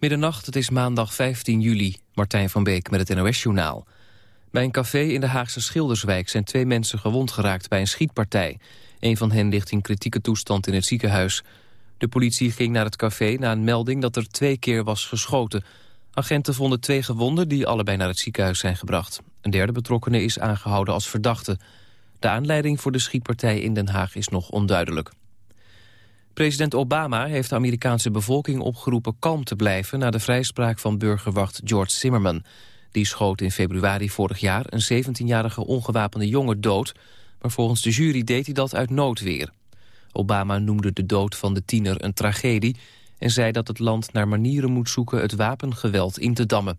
Middernacht, het is maandag 15 juli. Martijn van Beek met het NOS-journaal. Bij een café in de Haagse Schilderswijk zijn twee mensen gewond geraakt bij een schietpartij. Een van hen ligt in kritieke toestand in het ziekenhuis. De politie ging naar het café na een melding dat er twee keer was geschoten. Agenten vonden twee gewonden die allebei naar het ziekenhuis zijn gebracht. Een derde betrokkene is aangehouden als verdachte. De aanleiding voor de schietpartij in Den Haag is nog onduidelijk. President Obama heeft de Amerikaanse bevolking opgeroepen kalm te blijven... na de vrijspraak van burgerwacht George Zimmerman. Die schoot in februari vorig jaar een 17-jarige ongewapende jongen dood... maar volgens de jury deed hij dat uit noodweer. Obama noemde de dood van de tiener een tragedie... en zei dat het land naar manieren moet zoeken het wapengeweld in te dammen.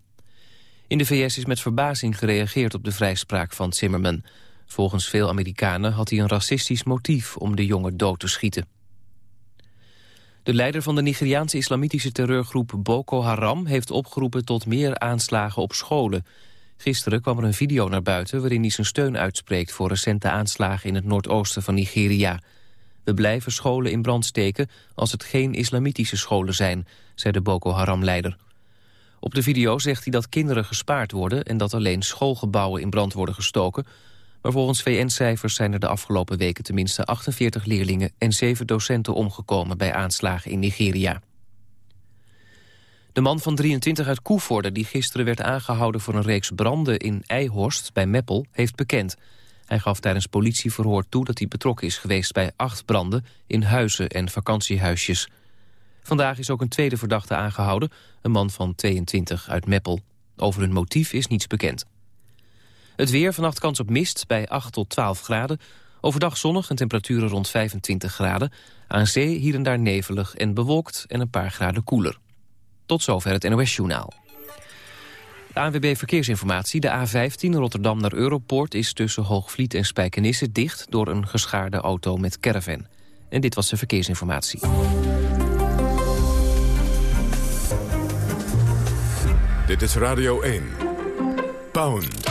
In de VS is met verbazing gereageerd op de vrijspraak van Zimmerman. Volgens veel Amerikanen had hij een racistisch motief om de jongen dood te schieten. De leider van de Nigeriaanse islamitische terreurgroep Boko Haram... heeft opgeroepen tot meer aanslagen op scholen. Gisteren kwam er een video naar buiten... waarin hij zijn steun uitspreekt voor recente aanslagen... in het noordoosten van Nigeria. We blijven scholen in brand steken als het geen islamitische scholen zijn... zei de Boko Haram-leider. Op de video zegt hij dat kinderen gespaard worden... en dat alleen schoolgebouwen in brand worden gestoken... Maar volgens VN-cijfers zijn er de afgelopen weken tenminste 48 leerlingen en 7 docenten omgekomen bij aanslagen in Nigeria. De man van 23 uit Koevoorde die gisteren werd aangehouden voor een reeks branden in Eihorst bij Meppel heeft bekend. Hij gaf tijdens politieverhoor toe dat hij betrokken is geweest bij acht branden in huizen en vakantiehuisjes. Vandaag is ook een tweede verdachte aangehouden, een man van 22 uit Meppel. Over hun motief is niets bekend. Het weer, vannacht kans op mist bij 8 tot 12 graden. Overdag zonnig en temperaturen rond 25 graden. Aan zee hier en daar nevelig en bewolkt en een paar graden koeler. Tot zover het NOS-journaal. De ANWB Verkeersinformatie. De A15 Rotterdam naar Europoort is tussen Hoogvliet en Spijkenisse dicht... door een geschaarde auto met caravan. En dit was de verkeersinformatie. Dit is Radio 1. Pound.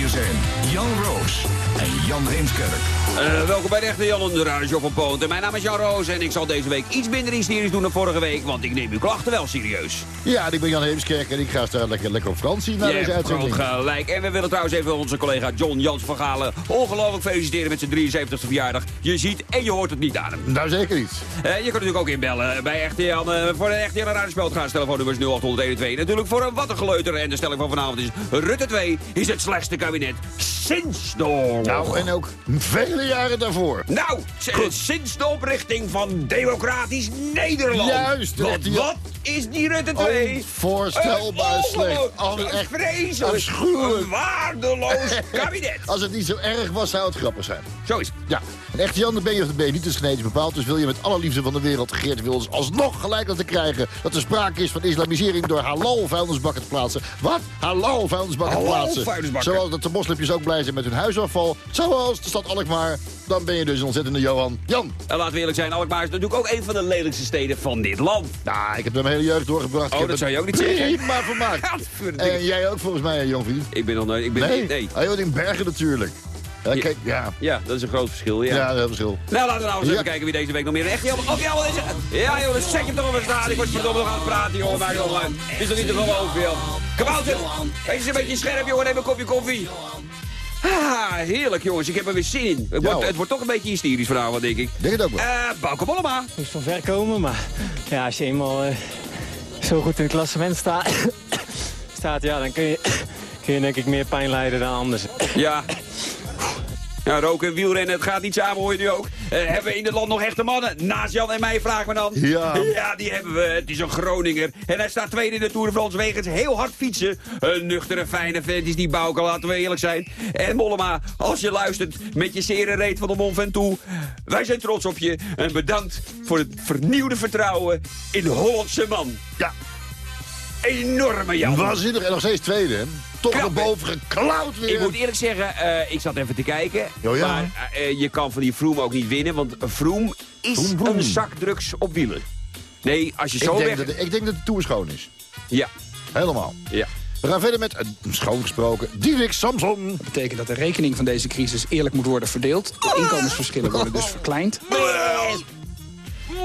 Hier zijn Jan Roos en Jan Heemskerk. Uh, welkom bij de echte Jan de Radio van Poont. mijn naam is Jan Roos en ik zal deze week iets minder hysterisch doen dan vorige week, want ik neem uw klachten wel serieus. Ja, ik ben Jan Heemskerk en ik ga staan lekker, lekker op vakantie naar deze uitzending. gelijk. En we willen trouwens even onze collega John Jans van Galen ongelooflijk feliciteren met zijn 73e verjaardag. Je ziet en je hoort het niet aan hem. Nou, zeker niet. Uh, je kunt natuurlijk ook inbellen bij Echte Jan. Uh, voor de Echte Jan radiospel gaan telefoonnummer is 0801 Natuurlijk voor een wat een geleuter. En de stelling van vanavond is Rutte 2 is het slechtste kabinet sinds de oorlog. Nou, en ook vele jaren daarvoor. Nou, sinds de oprichting van Democratisch Nederland. Juist. Wat, wat is die Rutte 2? Onvoorstelbaar slecht. Oh, echt vreselijk. Afschuwelijk. Een waardeloos kabinet. Als het niet zo erg was, zou het grappig zijn. Zo is Ja. En echt Jan, de ben je of ben je niet dus genetisch bepaald. Dus wil je met alle liefde van de wereld Geert Wilders alsnog gelijk laten krijgen... dat er sprake is van islamisering door halal vuilnisbakken te plaatsen. Wat? Halal vuilnisbakken te plaatsen. Zoals dat de moslimpjes ook blij zijn met hun huisafval. Zoals de stad Alkmaar. Dan ben je dus een ontzettende Johan. Jan. En laten we eerlijk zijn, Alkmaar is natuurlijk ook een van de lelijkste steden van dit land. Nou, ik heb er mijn hele jeugd doorgebracht. Oh, dat zou je ook niet zeggen. maar vermaakt. en jij ook volgens mij, vriend. Ik ben nog nooit... Ik ben nee. Nee. Oh, in Bergen natuurlijk. Ja, kijk, ja. ja, dat is een groot verschil. Ja, ja dat is een verschil. Nou, laten we nou eens even kijken wie deze week nog meer echt jammer. Oh, ja, wat is het? Ja, joh, je hem toch staan. Ik word verdomme nog aan het praten, jongen. Maak het online. Is toch niet te geloven, joh. Kabouter, wees eens een beetje scherp, jongen. Neem een kopje koffie. Ah, heerlijk jongens, ik heb er weer zin in. Het, wordt, het wordt toch een beetje hysterisch vanavond, denk ik. Denk het ook wel. Uh, Bauke Mollema. Moest van ver komen, maar ja, als je eenmaal uh, zo goed in het klassement sta staat, ja, dan kun je, kun je denk ik meer pijn lijden dan anders. Ja, ja, roken en wielrennen, het gaat niet samen, hoor je nu ook. Uh, hebben we in het land nog echte mannen? Naast Jan en mij, vraag me dan. Ja. Ja, die hebben we. Het is een Groninger. En hij staat tweede in de Tour de France wegens heel hard fietsen. Een nuchtere, fijne vent is die Bouke, laten we eerlijk zijn. En Mollema, als je luistert met je zere reet van de Mont Ventoux. Wij zijn trots op je. En bedankt voor het vernieuwde vertrouwen in de Hollandse man. Ja. Enorme Jan. Waanzinnig en nog steeds tweede, hè? toch naar boven geklauwd weer. Ik moet eerlijk zeggen, uh, ik zat even te kijken. Oh ja. Maar uh, je kan van die Vroom ook niet winnen. Want Vroom is een zak drugs op wielen. Nee, als je Ik zo denk, weg... dat, ik denk dat de Tour schoon is. Ja, Helemaal. ja. We gaan verder met, een schoon gesproken, Diederik Samson. Dat betekent dat de rekening van deze crisis eerlijk moet worden verdeeld. De inkomensverschillen worden dus verkleind.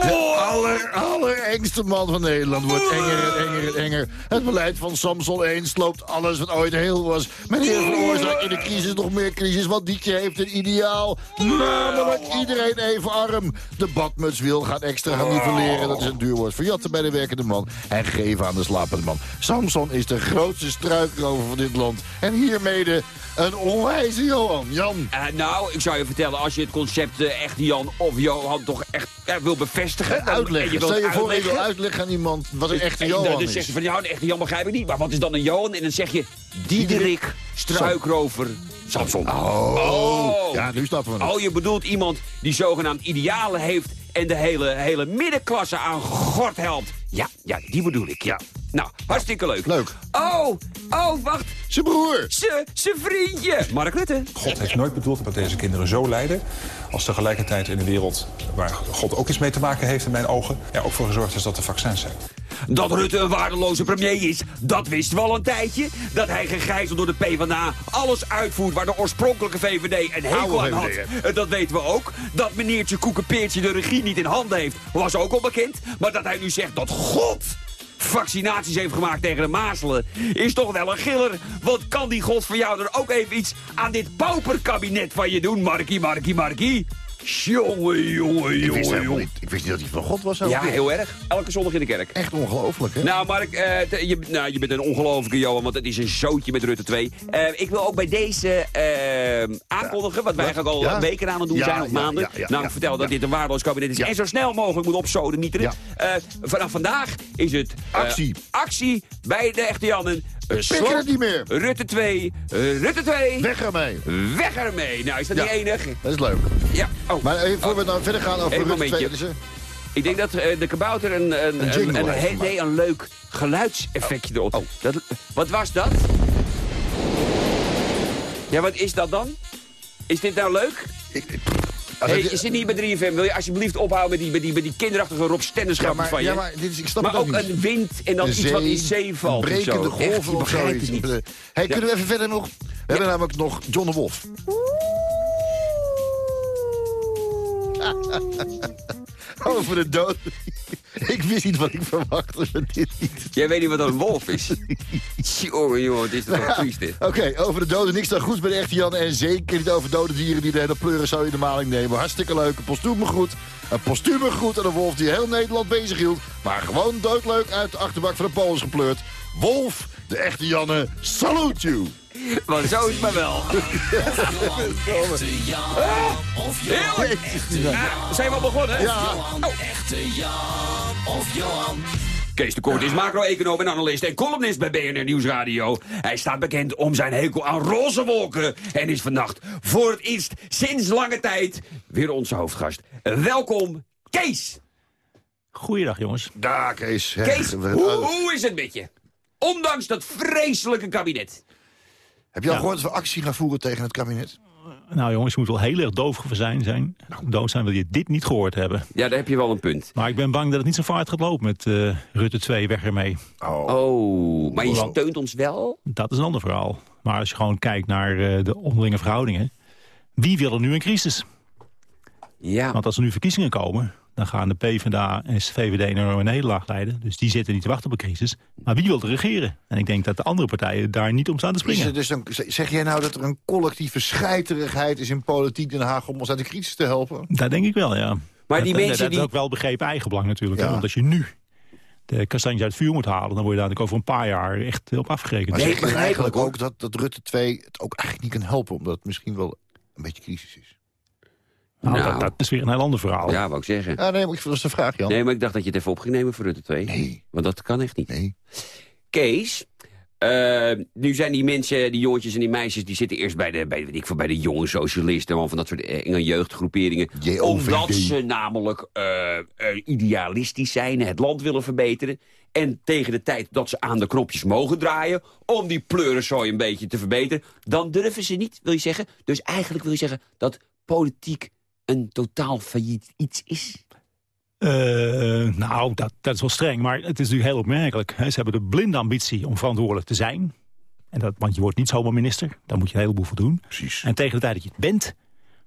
De aller, allerengste man van Nederland wordt enger en enger en enger. Het beleid van Samson 1 sloopt alles wat ooit heel was. Meneer veroorzaakt in de crisis nog meer crisis, want Dietje heeft een ideaal. Namelijk iedereen even arm. De badmuts wil gaan extra gaan nivelleren. Dat is een duur woord. Verjatten bij de werkende man en geven aan de slapende man. Samson is de grootste struikrover van dit land. En hiermede een onwijze Johan. Jan. Eh, nou, ik zou je vertellen, als je het concept eh, echt Jan of Johan toch echt eh, wil bevestigen... dan- en Uitleggen. je wilt Stel je voor, je wil uitleggen aan iemand wat een echte en dan- Johan dan is. zeg je van, ja, een echte Jan begrijp ik niet. Maar wat is dan een Johan? En dan zeg je Diederik Struikrover Samson. Oh. Ja, nu snappen we. Oh, je bedoelt iemand die zogenaamd idealen heeft... en de hele, hele middenklasse aan gort helpt. Ja, ja, die bedoel ik, ja. Nou, hartstikke leuk. Leuk. Oh, oh, wacht. Zijn broer. Zijn vriendje. Mark Rutte. God heeft nooit bedoeld dat deze kinderen zo lijden... als tegelijkertijd in een wereld waar God ook iets mee te maken heeft in mijn ogen... er ook voor gezorgd is dat er vaccins zijn. Dat Rutte een waardeloze premier is, dat wisten we al een tijdje. Dat hij gegijzeld door de PvdA alles uitvoert waar de oorspronkelijke VVD een hekel aan had. Eh, Dat weten we ook. Dat meneertje Koekenpeertje de regie niet in handen heeft, was ook al bekend. Maar dat hij nu zegt dat God vaccinaties heeft gemaakt tegen de mazelen... is toch wel een giller. Want kan die God voor jou er ook even iets aan dit pauperkabinet van je doen, Markie, Markie, Markie? Jongen, jongen, Ik jongen, niet, ik wist niet dat hij van God was. Ja, heel erg. Elke zondag in de kerk. Echt ongelooflijk, hè? Nou, Mark, eh, je, nou, je bent een ongelofelijke Johan, want het is een zootje met Rutte 2. Eh, ik wil ook bij deze eh, aankondigen, wat wij eigenlijk al Ja. weken aan het doen Ja, zijn, of maanden. ja, nou, ik vertel dat dit een waardeloos kabinet is en zo snel mogelijk moet opzoden. Eh vanaf vandaag is het Actie. actie bij de echte Jannen. Uh, het niet meer. Rutte 2, eh, Rutte 2, Weg ermee. weg ermee. Nou, is dat Ja. niet enig? Dat is leuk. Ja. Oh. Maar even, voor we nou verder gaan over Even Rutte 2... momentje. is er- Ik denk dat eh, de kabouter een, een, Een een, nee, een leuk geluidseffectje erop. Oh. Dat, wat was dat? Ja, wat is dat dan? Is dit nou leuk? Als Hey, je zit niet bij 3FM. Wil je alsjeblieft ophouden met die, met die, met die kinderachtige Rob ja, van je? ja, maar dit is, ik snap Maar het ook ook niet. een wind en dan iets wat in zee, valt. Brekende golven of zoiets. Hey, kunnen we even verder nog... We hebben namelijk nog John de Wolf. Over de dood. ik wist niet wat ik verwachtte van dit niet. Jij weet niet wat een wolf is. jongen, jongen, dit is toch triest dit. Oké, over de doden niks dan goed bij de echte Jan. En zeker niet over dode dieren die de hele pleuren zou in de maling nemen. Hartstikke leuk. Een postume groet. Een postume groet aan een wolf die heel Nederland bezig hield. Maar gewoon doodleuk uit de achterbak van de Polen is gepleurd. Wolf, de echte Janne, salute you. Want zo is het maar wel. Heerlijk. Ja, zijn we al begonnen? Ja. Kees de Kort is macro-econoom en analist en columnist bij BNR Nieuwsradio. Hij staat bekend om zijn hekel aan roze wolken en is vannacht voor het eerst sinds lange tijd weer onze hoofdgast. Welkom, Kees! Goeiedag jongens. Daar, Kees. Hè, Kees, hoe is het met je? Ondanks dat vreselijke kabinet. Heb je al gehoord dat we actie gaan voeren tegen het kabinet? Nou jongens, je moet wel heel erg doof zijn. zijn. Dood zijn wil je dit niet gehoord hebben. Ja, daar heb je wel een punt. Maar ik ben bang dat het niet zo vaart gaat lopen met eh, Rutte 2 weg ermee. Oh, maar je steunt ons wel? Dat is een ander verhaal. Maar als je gewoon kijkt naar eh, de onderlinge verhoudingen. Wie wil er nu een crisis? Ja. Want als er nu verkiezingen komen, dan gaan de PvdA en de VVD een enorme nederlaag leiden. Dus die zitten niet te wachten op een crisis. Maar wie wil er regeren? En ik denk dat de andere partijen daar niet om staan te springen. dus een, zeg jij nou dat er een collectieve scheiterigheid is in politiek Den Haag om ons uit de crisis te helpen? Dat denk ik wel, ja. Maar die dat, mensen dat die- is ook wel begrepen eigenbelang natuurlijk. Ja. Want als je nu de kastanjes uit het vuur moet halen... dan word je daar natuurlijk over een paar jaar echt op afgerekend. Maar Nee, begrijp eigenlijk ik ook. ook dat, dat Rutte 2 het ook eigenlijk niet kan helpen... omdat het misschien wel een beetje crisis is? Nou, Nou. Dat, dat is weer een heel ander verhaal. Ja, wou ik zeggen. Ja, nee, maar ik dat is een vraag, Jan. Nee, maar ik dacht dat je het even op ging nemen voor Rutte 2. Nee. Want dat kan echt niet. Nee. Kees, eh, nu zijn die mensen, die jongetjes en die meisjes... die zitten eerst bij de, bij, weet ik, veel, bij de jonge socialisten... allemaal van dat soort eh, enge jeugdgroeperingen. JOVD. Omdat ze namelijk eh, eh, idealistisch zijn... het land willen verbeteren. En tegen de tijd dat ze aan de knopjes mogen draaien... om die pleurenzooi een beetje te verbeteren... dan durven ze niet, wil je zeggen. Dus eigenlijk wil je zeggen dat politiek een totaal failliet iets is? Uh, nou, dat, dat is wel streng, maar het is natuurlijk heel opmerkelijk. Hè. Ze hebben de blinde ambitie om verantwoordelijk te zijn. En dat, want je wordt niet zomaar minister, daar moet je een heleboel voor doen. Precies. En tegen de tijd dat je het bent,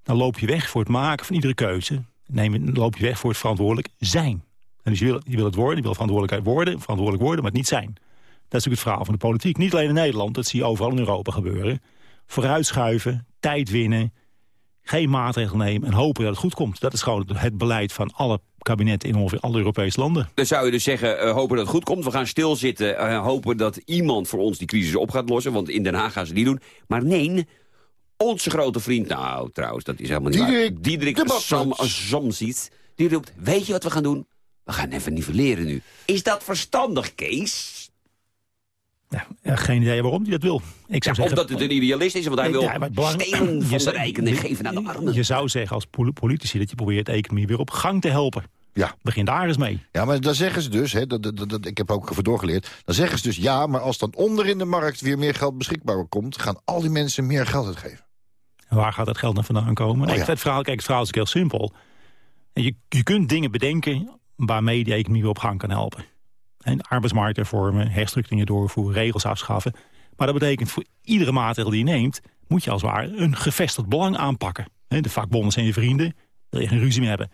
dan loop je weg voor het maken van iedere keuze. Neem, dan loop je weg voor het verantwoordelijk zijn. En dus je wil, je wil het worden, je wil verantwoordelijkheid worden, verantwoordelijk worden, maar het niet zijn. Dat is natuurlijk het verhaal van de politiek. Niet alleen in Nederland, dat zie je overal in Europa gebeuren. Vooruitschuiven, tijd winnen, geen maatregelen nemen en hopen dat het goed komt. Dat is gewoon het beleid van alle kabinetten in ongeveer alle Europese landen. Dan zou je dus zeggen, uh, hopen dat het goed komt. We gaan stilzitten, uh, hopen dat iemand voor ons die crisis op gaat lossen. Want in Den Haag gaan ze die doen. Maar nee, onze grote vriend, nou trouwens, dat is helemaal niet Diederik, waar. Diederik Sam, Samsiet, die roept, weet je wat we gaan doen? We gaan even nivelleren nu. Is dat verstandig, Kees? Ja, geen idee waarom hij dat wil. Ik zou ja, zeggen, omdat het een idealist is, want hij wil ja, belang... stelen van de rijken en geven aan de armen. Je zou zeggen als politici dat je probeert de economie weer op gang te helpen. Ja. Begin daar eens mee. Ja, maar dan zeggen ze dus, hè, dat, dat, dat, ik heb ook even doorgeleerd... dan zeggen ze dus ja, maar als dan onder in de markt weer meer geld beschikbaar komt... gaan al die mensen meer geld uitgeven. En waar gaat dat geld dan vandaan komen? Oh, nee, het, verhaal, kijk, het verhaal is heel simpel. En je, je kunt dingen bedenken waarmee de economie weer op gang kan helpen. En arbeidsmarkthervormen, herstructuringen doorvoeren, regels afschaffen. Maar dat betekent voor iedere maatregel die je neemt... moet je als het ware een gevestigd belang aanpakken. De vakbonden zijn je vrienden, wil je geen ruzie meer hebben.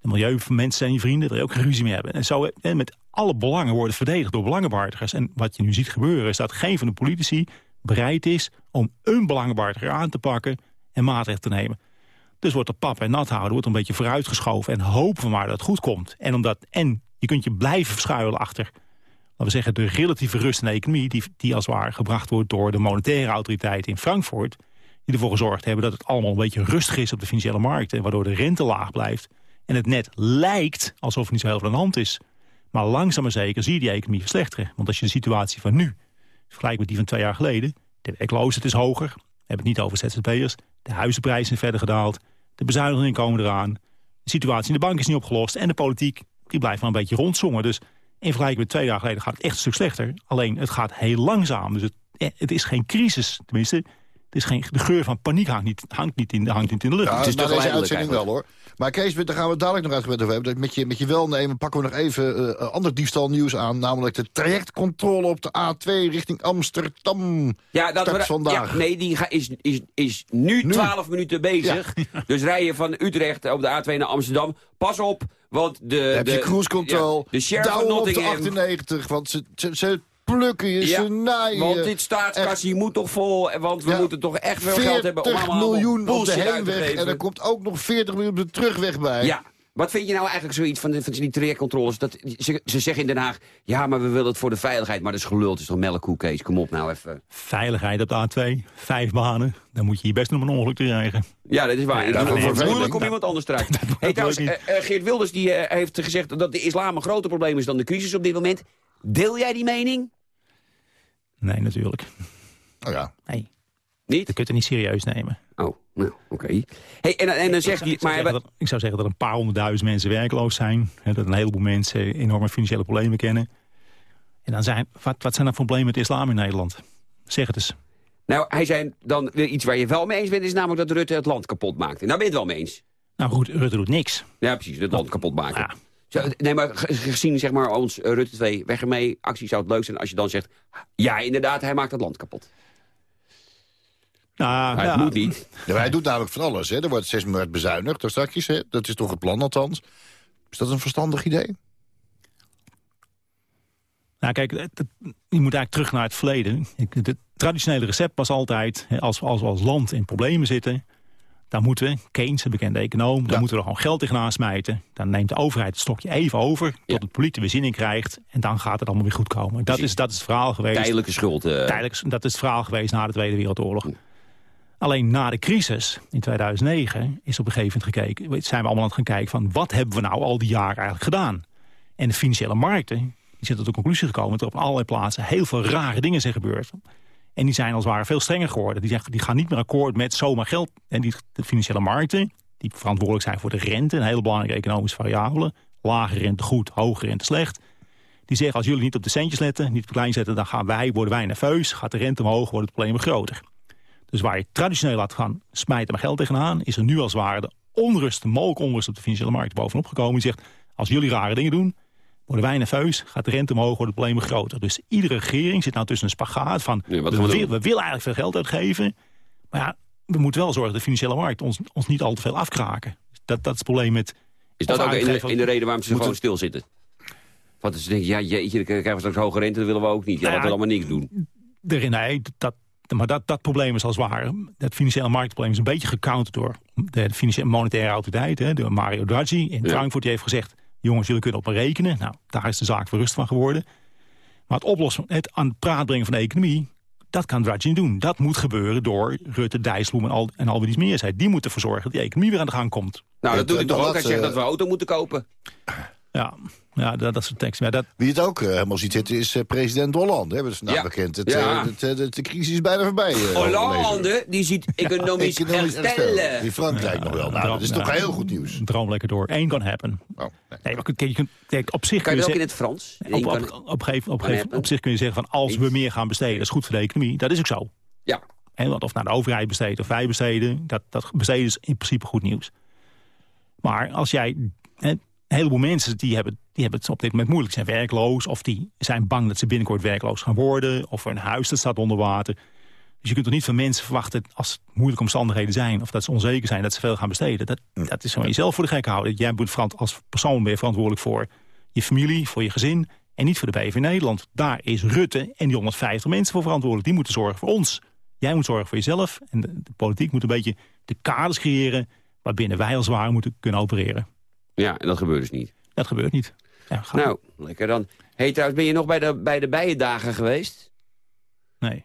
De milieumensen zijn je vrienden, wil je ook geen ruzie meer hebben. En zo met alle belangen worden verdedigd door belangenbehartigers. En wat je nu ziet gebeuren is dat geen van de politici bereid is... om een belangenbehartiger aan te pakken en maatregelen te nemen. Dus wordt de pap en nat houden, wordt een beetje vooruitgeschoven... en hopen we maar dat het goed komt. En omdat en je kunt je blijven verschuilen achter laten we zeggen, de relatieve rust in de economie... Die, die als het ware gebracht wordt door de monetaire autoriteit in Frankfurt... die ervoor gezorgd hebben dat het allemaal een beetje rustig is op de financiële markten... waardoor de rente laag blijft. En het net lijkt alsof er niet zo heel veel aan de hand is. Maar langzaam maar zeker zie je die economie verslechteren. Want als je de situatie van nu vergelijkt met die van twee jaar geleden... de werkloosheid is hoger, we hebben het niet over ZZP'ers... de huizenprijzen zijn verder gedaald, de bezuinigingen komen eraan... de situatie in de bank is niet opgelost en de politiek die blijft maar een beetje rondzongen. Dus in vergelijking met twee jaar geleden gaat het echt een stuk slechter. Alleen het gaat heel langzaam. Dus het, eh, het is geen crisis, tenminste. Het is geen, de geur van paniek hangt niet, hangt niet, in, hangt niet in de lucht. Ja, het is toch deze uitzending wel hoor. Maar Kees, daar gaan we dadelijk nog uitgebreid over hebben. Met je, met je welnemen pakken we nog even uh, ander diefstalnieuws aan. Namelijk de trajectcontrole op de A2 richting Amsterdam. Ja, dat we, vandaag. Ja, nee, die is, is, is nu, nu 12 minuten bezig. Ja. Dus rij je van Utrecht op de A2 naar Amsterdam. Pas op, want de... heb de, je cruise control. Ja, de sheriff van Nottingham... op de 98, want ze, ze, ze plukken je, ja, ze naaien Want dit staatskassie moet toch vol, want we ja, moeten toch echt veel geld hebben... om allemaal miljoen op de heenweg en er komt ook nog 40 miljoen op de terugweg bij. Ja. Wat vind je nou eigenlijk zoiets van, van die trajectcontroles? Dat, ze, ze, zeggen in Den Haag, ja, maar we willen het voor de veiligheid. Maar dat is gelul, het is toch melkkoek, Kees? Kom op nou even. Veiligheid op de A2, vijf banen. Dan moet je je best om een ongeluk te krijgen. Ja, dat is waar. Ja, is moeilijk om iemand anders raken. Hey, trouwens, uh, Geert Wilders die, uh, heeft gezegd dat de islam een groter probleem is dan de crisis op dit moment. Deel jij die mening? Nee, natuurlijk. Oh ja. Nee. Niet? Dat kun je niet serieus nemen. Oh, nou, oké. Hey, en, en dan zegt hij... Maar ik, ik zou zeggen dat een paar honderdduizend mensen werkloos zijn. Hè, dat een heleboel mensen enorme financiële problemen kennen. En dan zijn, wat, wat zijn voor problemen met de islam in Nederland? Zeg het eens. Nou, hij zei dan weer iets waar je wel mee eens bent... is namelijk dat Rutte het land kapot maakt. En daar ben je het wel mee eens. Nou goed, Rutte doet niks. Ja, precies. Het land kapot maken. Ja. Nee, maar gezien zeg maar, ons uh, Rutte 2 weg ermee, actie zou het leuk zijn als je dan zegt... ja, inderdaad, hij maakt het land kapot. Nou, hij ja, moet niet. Ja, hij doet namelijk van alles. Hè. Er wordt 6 miljard bezuinigd, daar straks. Hè. Dat is toch het plan althans. Is dat een verstandig idee? Nou kijk, je moet eigenlijk terug naar het verleden. Het traditionele recept was altijd, als we als, als land in problemen zitten... Dan moeten we, Keynes, een bekende econoom, dan moeten we er gewoon geld tegenaan smijten. Dan neemt de overheid het stokje even over, tot ja. het politie weer zin in krijgt. En dan gaat het allemaal weer goed komen. Dat is, dat is het verhaal geweest. Tijdelijke schuld. Uh... Tijdelijk, dat is het verhaal geweest na de Tweede Wereldoorlog. Alleen na de crisis in 2009 is op een gegeven moment gekeken... zijn we allemaal aan het gaan kijken van wat hebben we nou al die jaren eigenlijk gedaan. En de financiële markten die zijn tot de conclusie gekomen... dat er op allerlei plaatsen heel veel rare dingen zijn gebeurd. En die zijn als het ware veel strenger geworden. Die, zeggen, die gaan niet meer akkoord met zomaar geld. En die, de financiële markten, die verantwoordelijk zijn voor de rente... een hele belangrijke economische variabele. Lage rente goed, hoge rente slecht. Die zeggen, als jullie niet op de centjes letten, niet op klein zetten... dan gaan wij, worden wij nerveus, gaat de rente omhoog, wordt het probleem groter. Dus waar je traditioneel laat gaan smijten maar geld tegenaan... is er nu als het ware de onrust, mogelijk onrust op de financiële markt bovenop gekomen. Die zegt, als jullie rare dingen doen, worden wij nerveus, gaat de rente omhoog, worden de problemen groter. Dus iedere regering zit nou tussen een spagaat van, Ja, we, willen eigenlijk veel geld uitgeven. Maar ja, we moeten wel zorgen dat de financiële markt ons, ons niet al te veel afkraken. Dat, dat is het probleem met... Is dat ook in de, uitgeven- in de reden waarom ze gewoon stilzitten? Want ze denken, ja jeetje, dan krijgen we straks hoge rente, dat willen we ook niet. Ja, Nou laten we ja, allemaal niks doen. Erin, nee, dat, maar dat, dat probleem is als het ware. Het financiële marktprobleem is een beetje gecounterd door de financiële monetaire autoriteit. Hè, door Mario Draghi in Ja. Frankfurt. Die heeft gezegd, jongens, jullie kunnen op me rekenen. Nou, daar is de zaak verrust van geworden. Maar het oplossen, het aan het praat brengen van de economie... dat kan Draghi niet doen. Dat moet gebeuren door Rutte, Dijsselbloem en al, en al wie meer zijn. Die moeten ervoor zorgen dat die economie weer aan de gang komt. Nou, dat hij dat- toch ook. dat, Hij zegt eh, dat we een auto moeten kopen. Ja, ja dat, dat soort teksten. Ja, dat, Wie het ook eh, helemaal ziet zitten is eh, president Hollande. Hè? Dat is vandaag Ja. bekend. Het, Ja. eh, het, de, de crisis is bijna voorbij. we. Hollande, die ziet economisch Economisch herstellen. herstel. In Frankrijk nog wel. Nou, dat is Ja. toch heel goed nieuws. droom lekker door. Eén kan happen. Oh, nee. Nee, maar kijk, je kunt, kijk, op zich Kan kun je je dat ook zeggen... in het Frans? Op, Eén op, kan- op, gegeven, op, gegeven, happen. op zich kun je zeggen van als we meer gaan besteden, dat is goed voor de economie. Dat is ook zo. Ja, Hè, want of naar de overheid besteedt of wij besteden, dat, dat besteden is in principe goed nieuws. Maar als jij, hè, een heleboel mensen die hebben, die hebben het op dit moment moeilijk, zijn werkloos of die zijn bang dat ze binnenkort werkloos gaan worden of hun huis dat staat onder water. Dus je kunt toch niet van mensen verwachten als het moeilijke omstandigheden zijn of dat ze onzeker zijn dat ze veel gaan besteden. Dat, dat is gewoon jezelf voor de gek houden. Jij bent als persoon ben je verantwoordelijk voor je familie, voor je gezin en niet voor de BV Nederland. Daar is Rutte en die 150 mensen voor verantwoordelijk. Die moeten zorgen voor ons. Jij moet zorgen voor jezelf. En de, de politiek moet een beetje de kaders creëren... waarbinnen wij als ware moeten kunnen opereren. Ja, en dat gebeurt dus niet. Dat gebeurt niet. Ja, Nou, lekker dan. hey, trouwens, ben je nog bij de, bij de bijendagen geweest? Nee.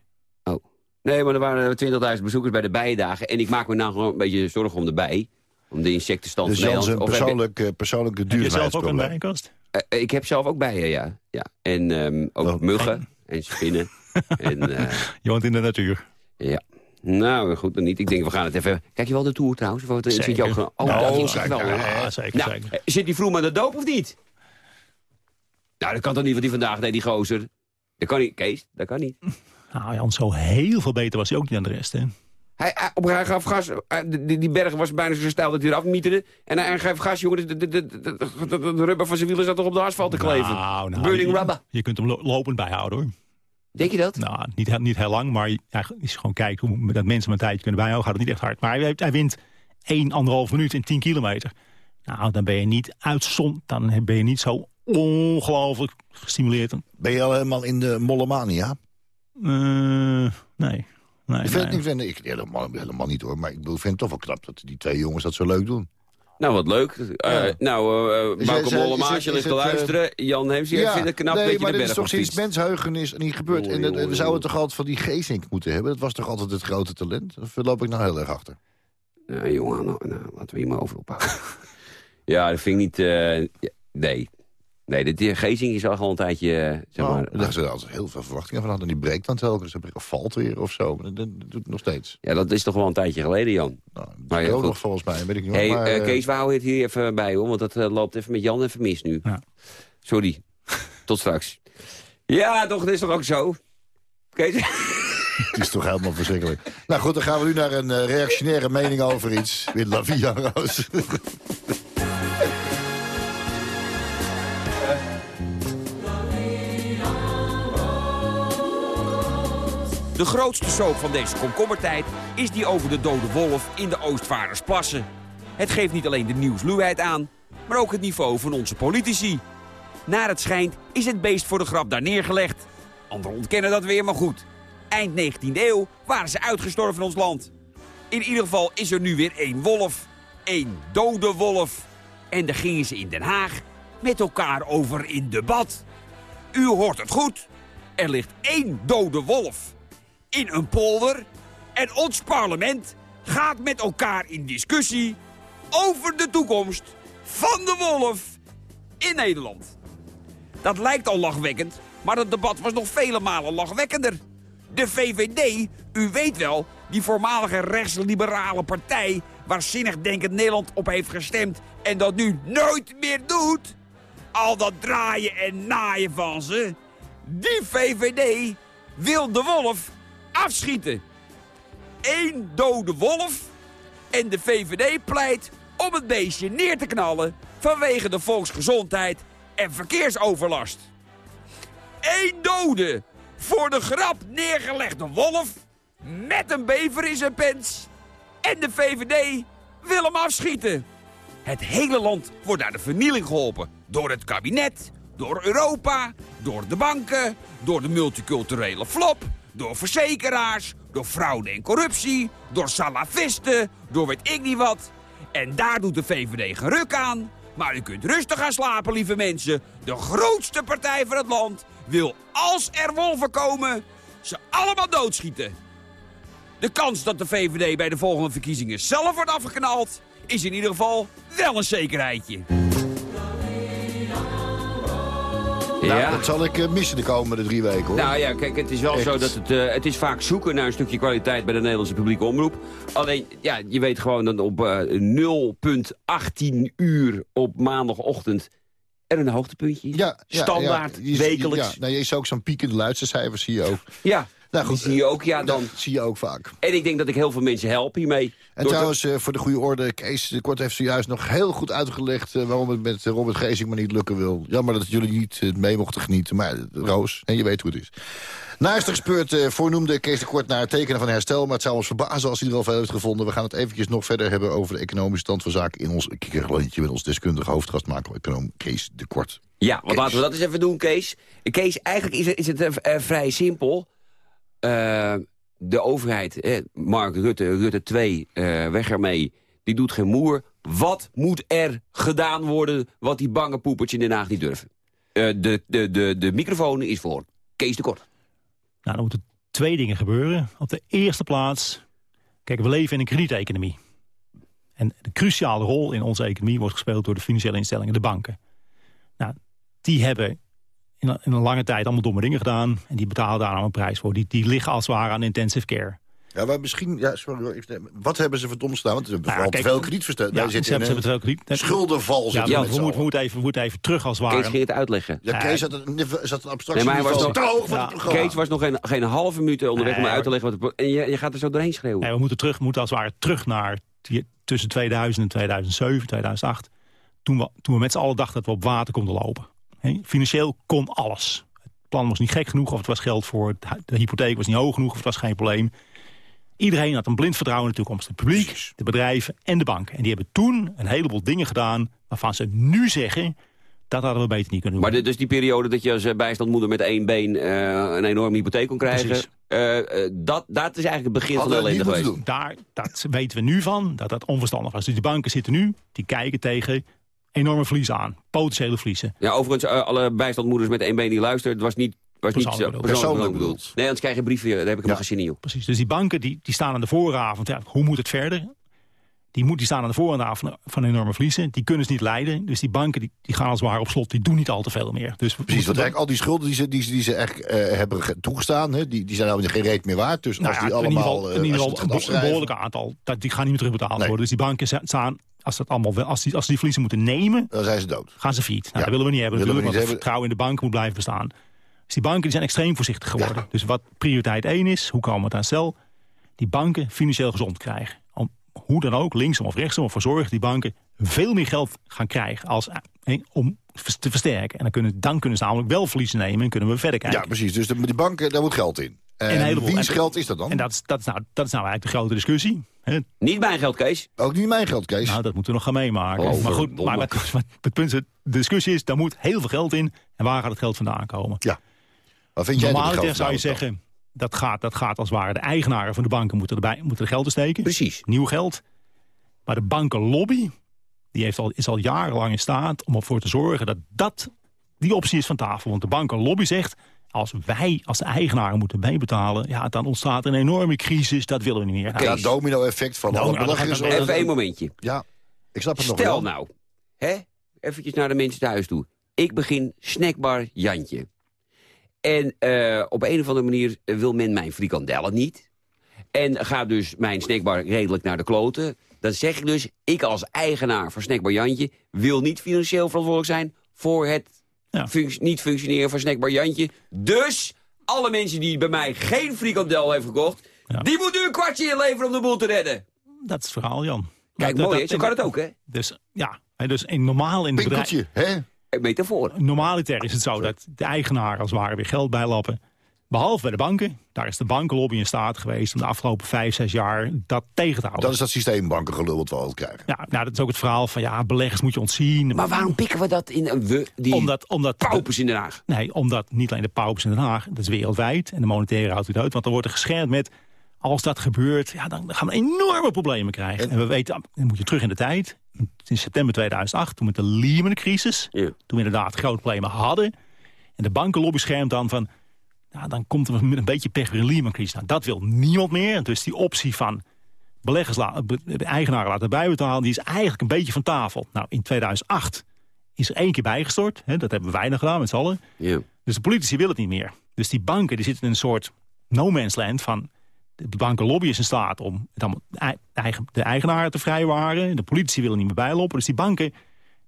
Nee, maar er waren 20.000 bezoekers bij de bijendagen. En ik maak me nou gewoon een beetje zorgen om de bij. Om de insectenstand Dus van Nederland. Of heb je- persoonlijk, eh, persoonlijke Heb je zelf ook een bijenkast? Eh, ik heb zelf ook bijen, ja. ja. En ehm, ook Oh, muggen en spinnen. en, eh, Je woont in de natuur. ja. Nou, goed dan niet. Ik denk, we gaan het even... Kijk je wel de Tour trouwens? Of wat, zit je ook gewoon... Oh, Ja, dat is zeker. wel. Ja, Ja, zeker, Nou, zeker. eh, zit die vroeg aan de doop of niet? Nou, dat kan toch niet wat die vandaag deed, die gozer? Dat kan niet, Kees. Dat kan niet. Nou, Jan, zo heel veel beter was hij ook niet aan de rest, hè? Hij, hij, op, hij gaf gas. eh, die, die berg was bijna zo stijl dat hij eraf mieterde. En hij, hij gaf gas, jongen. De, de, de, de, de- de- de rubber van zijn wielen zat toch op de asfalt te kleven. Nou, nou, Burning je, rubber. Je kunt hem lo- lopend bijhouden, hoor. Denk je dat? Nou, niet, heel- niet heel lang, maar hij is gewoon kijken hoe dat mensen hem een tijdje kunnen bijhouden. Gaat het niet echt hard. Maar hij, hij wint 1, 1,5 minuut in 10 kilometer. Nou, dan ben je niet uitzond. Dan ben je niet zo ongelooflijk gestimuleerd. Ben je al helemaal in de mollemania? Eh, nee. Nee, Ik vind, nee. ik vind ik, helemaal, helemaal niet hoor, maar ik bedoel, ik vind het toch wel knap dat die twee jongens dat zo leuk doen. Nou, wat leuk. Eh, Ja. Nou, eh Is Bauke het- is Mollema, het- als je is ligt te luisteren. Jan Heems, jij vindt het knap nee, dat je maar de dit is toch sinds mensheugenis niet gebeurd. Oei, en oei, we zouden toch altijd van die Geesink moeten hebben? Dat was toch altijd het grote talent? Of loop ik nou heel erg achter? Nee, jongen, nou, nou, laten we hier maar over ophouden. ja, dat vind ik niet... ja, nee. Nee, de de Gezing is al gewoon een tijdje... eh, zeg Oh, maar, daar ze altijd heel veel verwachtingen van hadden. En die breekt dan telkens, of valt weer of zo. Dat, dat doet het nog steeds. ja, dat is toch wel een tijdje geleden, Jan. Nou, Maar ja, ook nog volgens mij, weet ik niet. hey, maar, eh, eh, Kees, we houden het hier even bij, hoor. Want dat loopt even met Jan even mis nu. Ja. Sorry. Tot straks. Ja, toch, dat is toch ook zo? Kees? Het is toch helemaal verschrikkelijk. Nou goed, dan gaan we nu naar een reactionaire mening over iets. Weer La Via Roos. De grootste soap van deze komkommertijd is die over de dode wolf in de Oostvaardersplassen. Het geeft niet alleen de nieuwsluwheid aan, maar ook het niveau van onze politici. Naar het schijnt is het beest voor de grap daar neergelegd. Anderen ontkennen dat weer, maar goed. Eind 19e eeuw waren ze uitgestorven in ons land. In ieder geval is er nu weer één wolf. Eén dode wolf. En daar gingen ze in Den Haag met elkaar over in debat. U hoort het goed. Er ligt één dode wolf in een polder. En ons parlement gaat met elkaar in discussie over de toekomst van de wolf in Nederland. Dat lijkt al lachwekkend, maar het debat was nog vele malen lachwekkender. De VVD, u weet wel, die voormalige rechtsliberale partij... waar zinnig denkend Nederland op heeft gestemd en dat nu nooit meer doet... al dat draaien en naaien van ze... die VVD wil de wolf afschieten. Eén dode wolf en de VVD pleit om het beestje neer te knallen vanwege de volksgezondheid en verkeersoverlast. Eén dode voor de grap neergelegde wolf met een bever in zijn pens. En de VVD wil hem afschieten. Het hele land wordt naar de vernieling geholpen. Door het kabinet, door Europa, door de banken, door de multiculturele flop, door verzekeraars, door fraude en corruptie, door salafisten, door weet ik niet wat. En daar doet de VVD geruk aan. Maar u kunt rustig gaan slapen, lieve mensen. De grootste partij van het land wil, als er wolven komen, ze allemaal doodschieten. De kans dat de VVD bij de volgende verkiezingen zelf wordt afgeknald... is in ieder geval wel een zekerheidje. Nou, dat zal ik eh, missen de komende drie weken, hoor. Nou ja, kijk, het is wel Echt. zo dat het, eh, het is vaak zoeken naar een stukje kwaliteit bij de Nederlandse publieke omroep. Alleen, ja, je weet gewoon dat op eh 0,18 uur op maandagochtend er een hoogtepuntje is. ja, ja, Standaard, ja. Je- wekelijks. Ja, nou, je ziet ook zo'n piekende luistercijfers, je ook. Ja, Nou, zie je ook, ja, dan. Dat zie je ook vaak. En ik denk dat ik heel veel mensen help hiermee. En te- trouwens, eh, voor de goede orde, Kees de Kort heeft zojuist nog heel goed uitgelegd... eh, waarom het met eh, Robert Geesing maar niet lukken wil. Jammer dat jullie niet eh, mee mochten genieten, maar eh, Roos, en je weet hoe het is. Naast gespeurd eh, voornoemde Kees de Kort naar het tekenen van herstel... maar het zou ons verbazen als hij er al veel heeft gevonden. We gaan het eventjes nog verder hebben over de economische stand van zaken... in ons kikkerlandje met ons deskundige hoofdgast, macro-econoom Kees de Kort. Ja, want Kees. laten we dat eens even doen, Kees. Kees, eigenlijk is het, is het eh, eh, vrij simpel. Eh, de overheid, Mark Rutte, Rutte 2, eh, weg ermee, die doet geen moer. Wat moet er gedaan worden wat die bange poepertje in Den Haag niet durven? Eh, de, de, de, de microfoon is voor Kees de Kort. Nou, dan moeten twee dingen gebeuren. Op de eerste plaats, kijk, we leven in een kredieteconomie. En de cruciale rol in onze economie wordt gespeeld door de financiële instellingen, de banken. Nou, die hebben in een, in een lange tijd allemaal domme dingen gedaan. En die betalen daar nou een prijs voor. Die, die liggen als het ware aan intensive care. Ja, maar misschien... Ja, sorry, wat hebben ze verdomd staan? Want ze hebben Nou, vooral kijk, veel. Ja, ze zitten hebben, in ze hebben een het ook niet. schuldenval. Ja, zitten we, moeten, we moeten even, we moeten even terug als het Kees ware. ging het uitleggen. Ja, Ja, Kees had een, zat een abstractie Nee, maar was nog- te hoog van Ja, het programma. Kees was nog geen, geen halve minuut onderweg om Nee, uit te leggen. Wat het, en je, je gaat er zo doorheen schreeuwen. Nee, we moeten terug, we moeten als het ware terug naar tussen 2000 en 2007, 2008. Toen we, toen we met z'n allen dachten dat we op water konden lopen. Financieel kon alles. Het plan was niet gek genoeg of het was geld voor... De hypotheek was niet hoog genoeg of het was geen probleem. Iedereen had een blind vertrouwen in de toekomst. Het publiek, de bedrijven en de banken. En die hebben toen een heleboel dingen gedaan... waarvan ze nu zeggen, dat hadden we beter niet kunnen doen. Maar dit- dus die periode dat je als eh, bijstandmoeder met één been eh, een enorme hypotheek kon krijgen... Eh, dat, dat is eigenlijk het begin van de ellende geweest. Daar, dat weten we nu van, dat dat onverstandig was. Dus die banken zitten nu, die kijken tegen enorme verliezen aan. Potentiële verliezen. Ja, overigens, eh, alle bijstandmoeders met één been die luisteren... het was niet, was niet Persoonlijk zo- bedoeld. persoonlijk bedoeld. Nee, anders krijg je een briefje, daar heb ik Ja. gezien, joh. Precies. Dus die banken die, die staan aan de vooravond. Ja, hoe moet het verder? Die, moet, die staan aan de vooravond van, enorme verliezen. Die kunnen ze niet leiden. Dus die banken die, die gaan als het ware op slot. Die doen niet al te veel meer. Dus Precies, want moeten eigenlijk al die schulden die ze, die, ze- die ze echt eh, hebben ge- toegestaan... Hè, die, die zijn helemaal geen reet meer waard. Dus Nou als ja, die in ieder allemaal... geval, eh, in ieder als je geval het een, behoorlijk aantal. Dat, die gaan niet meer terugbetaald Nee. worden. Dus die banken staan, als, dat allemaal, wel- als, die, als die verliezen moeten nemen, Dan zijn ze dood. gaan ze failliet. Nou, Ja. dat willen we niet hebben natuurlijk, want het vertrouwen in de bank moet blijven bestaan. Dus die banken die zijn extreem voorzichtig geworden. Dus wat prioriteit 1 is, hoe komen we het aan stel? Die banken financieel gezond krijgen. Om, hoe dan ook, linksom of rechtsom, ervoor zorgen dat die banken veel meer geld gaan krijgen als, eh, om te versterken. En dan kunnen, dan kunnen ze namelijk wel verliezen nemen en kunnen we verder kijken. Ja, precies. Dus de, die banken, daar moet geld in. En, heleboel. wiens En- geld is dat dan? En dat, is- dat, is nou, dat is nou eigenlijk de grote discussie. Hè? Niet mijn geld, Kees. Ook niet mijn geld, Kees. Nou, dat moeten we nog gaan meemaken. Oh, maar goed, maar het punt is, de discussie is, daar moet heel veel geld in. En waar gaat het geld vandaan komen? Wat vind jij Normaliter geld zou je zeggen, dat gaat, dat gaat als het ware de eigenaren van de banken moeten, erbij, moeten er geld in steken. Precies. Nieuw geld. Maar de bankenlobby, die heeft al, is al jarenlang in staat om ervoor te zorgen dat dat die optie is van tafel. Want de bankenlobby zegt, als wij als de eigenaren moeten meebetalen, ja, dan ontstaat een enorme crisis, dat willen we niet meer. Ja, domino-effect van alle nou, beleggers. Even één momentje. Ja, ik snap het nog Stel wel. nou, hè, eventjes naar de mensen thuis toe. Ik begin snackbar Jantje. En eh, op een of andere manier wil men mijn frikandellen niet. En gaat dus mijn snackbar redelijk naar de kloten. Dan zeg ik dus, ik als eigenaar van snackbar Jantje... wil niet financieel verantwoordelijk zijn voor het Ja. func- niet functioneren van snackbar Jantje. Dus alle mensen die bij mij geen frikandel hebben gekocht... Ja. die moeten een kwartje inleveren om de boel te redden. Dat is het verhaal, Jan. Kijk, dat- mooi, dat-? Zo kan het ook, hè? Dus ja, hè, dus in normaal in het bedrijf... Pinkeltje, hè? Metafoor. Normaliter is het zo dat de eigenaar als het ware weer geld bijlappen. Behalve bij de banken. Daar is de bankenlobby in staat geweest om de afgelopen vijf, zes jaar dat tegen te houden. Dat is dat systeembankengelul wat we al krijgen. Ja, nou, dat is ook het verhaal van ja, beleggers moet je ontzien. Maar waarom pikken we dat in een we, die Omdat, omdat, paupers in Den Haag? Nee, omdat niet alleen de paupers in Den Haag, dat is wereldwijd. En de monetaire autoriteit, want dan wordt er geschermd met... als dat gebeurt, ja, dan gaan we enorme problemen krijgen. En, we weten, dan moet je terug in de tijd. In september 2008, toen met de Lehman-crisis... Ja. toen we inderdaad grote problemen hadden... en de bankenlobby schermt dan van... Nou, dan komt er met een beetje pech weer een Lehman-crisis. Nou, dat wil niemand meer. Dus die optie van beleggers la- eigenaren laten bijbetalen... die is eigenlijk een beetje van tafel. Nou, in 2008 is er één keer bijgestort. Hè, dat hebben wij nog gedaan met z'n allen. Dus de politici willen het niet meer. Dus die banken die zitten in een soort no man's land van... de bankenlobby is in staat om de eigenaren te vrijwaren. De politici willen niet meer bijlopen. Dus die banken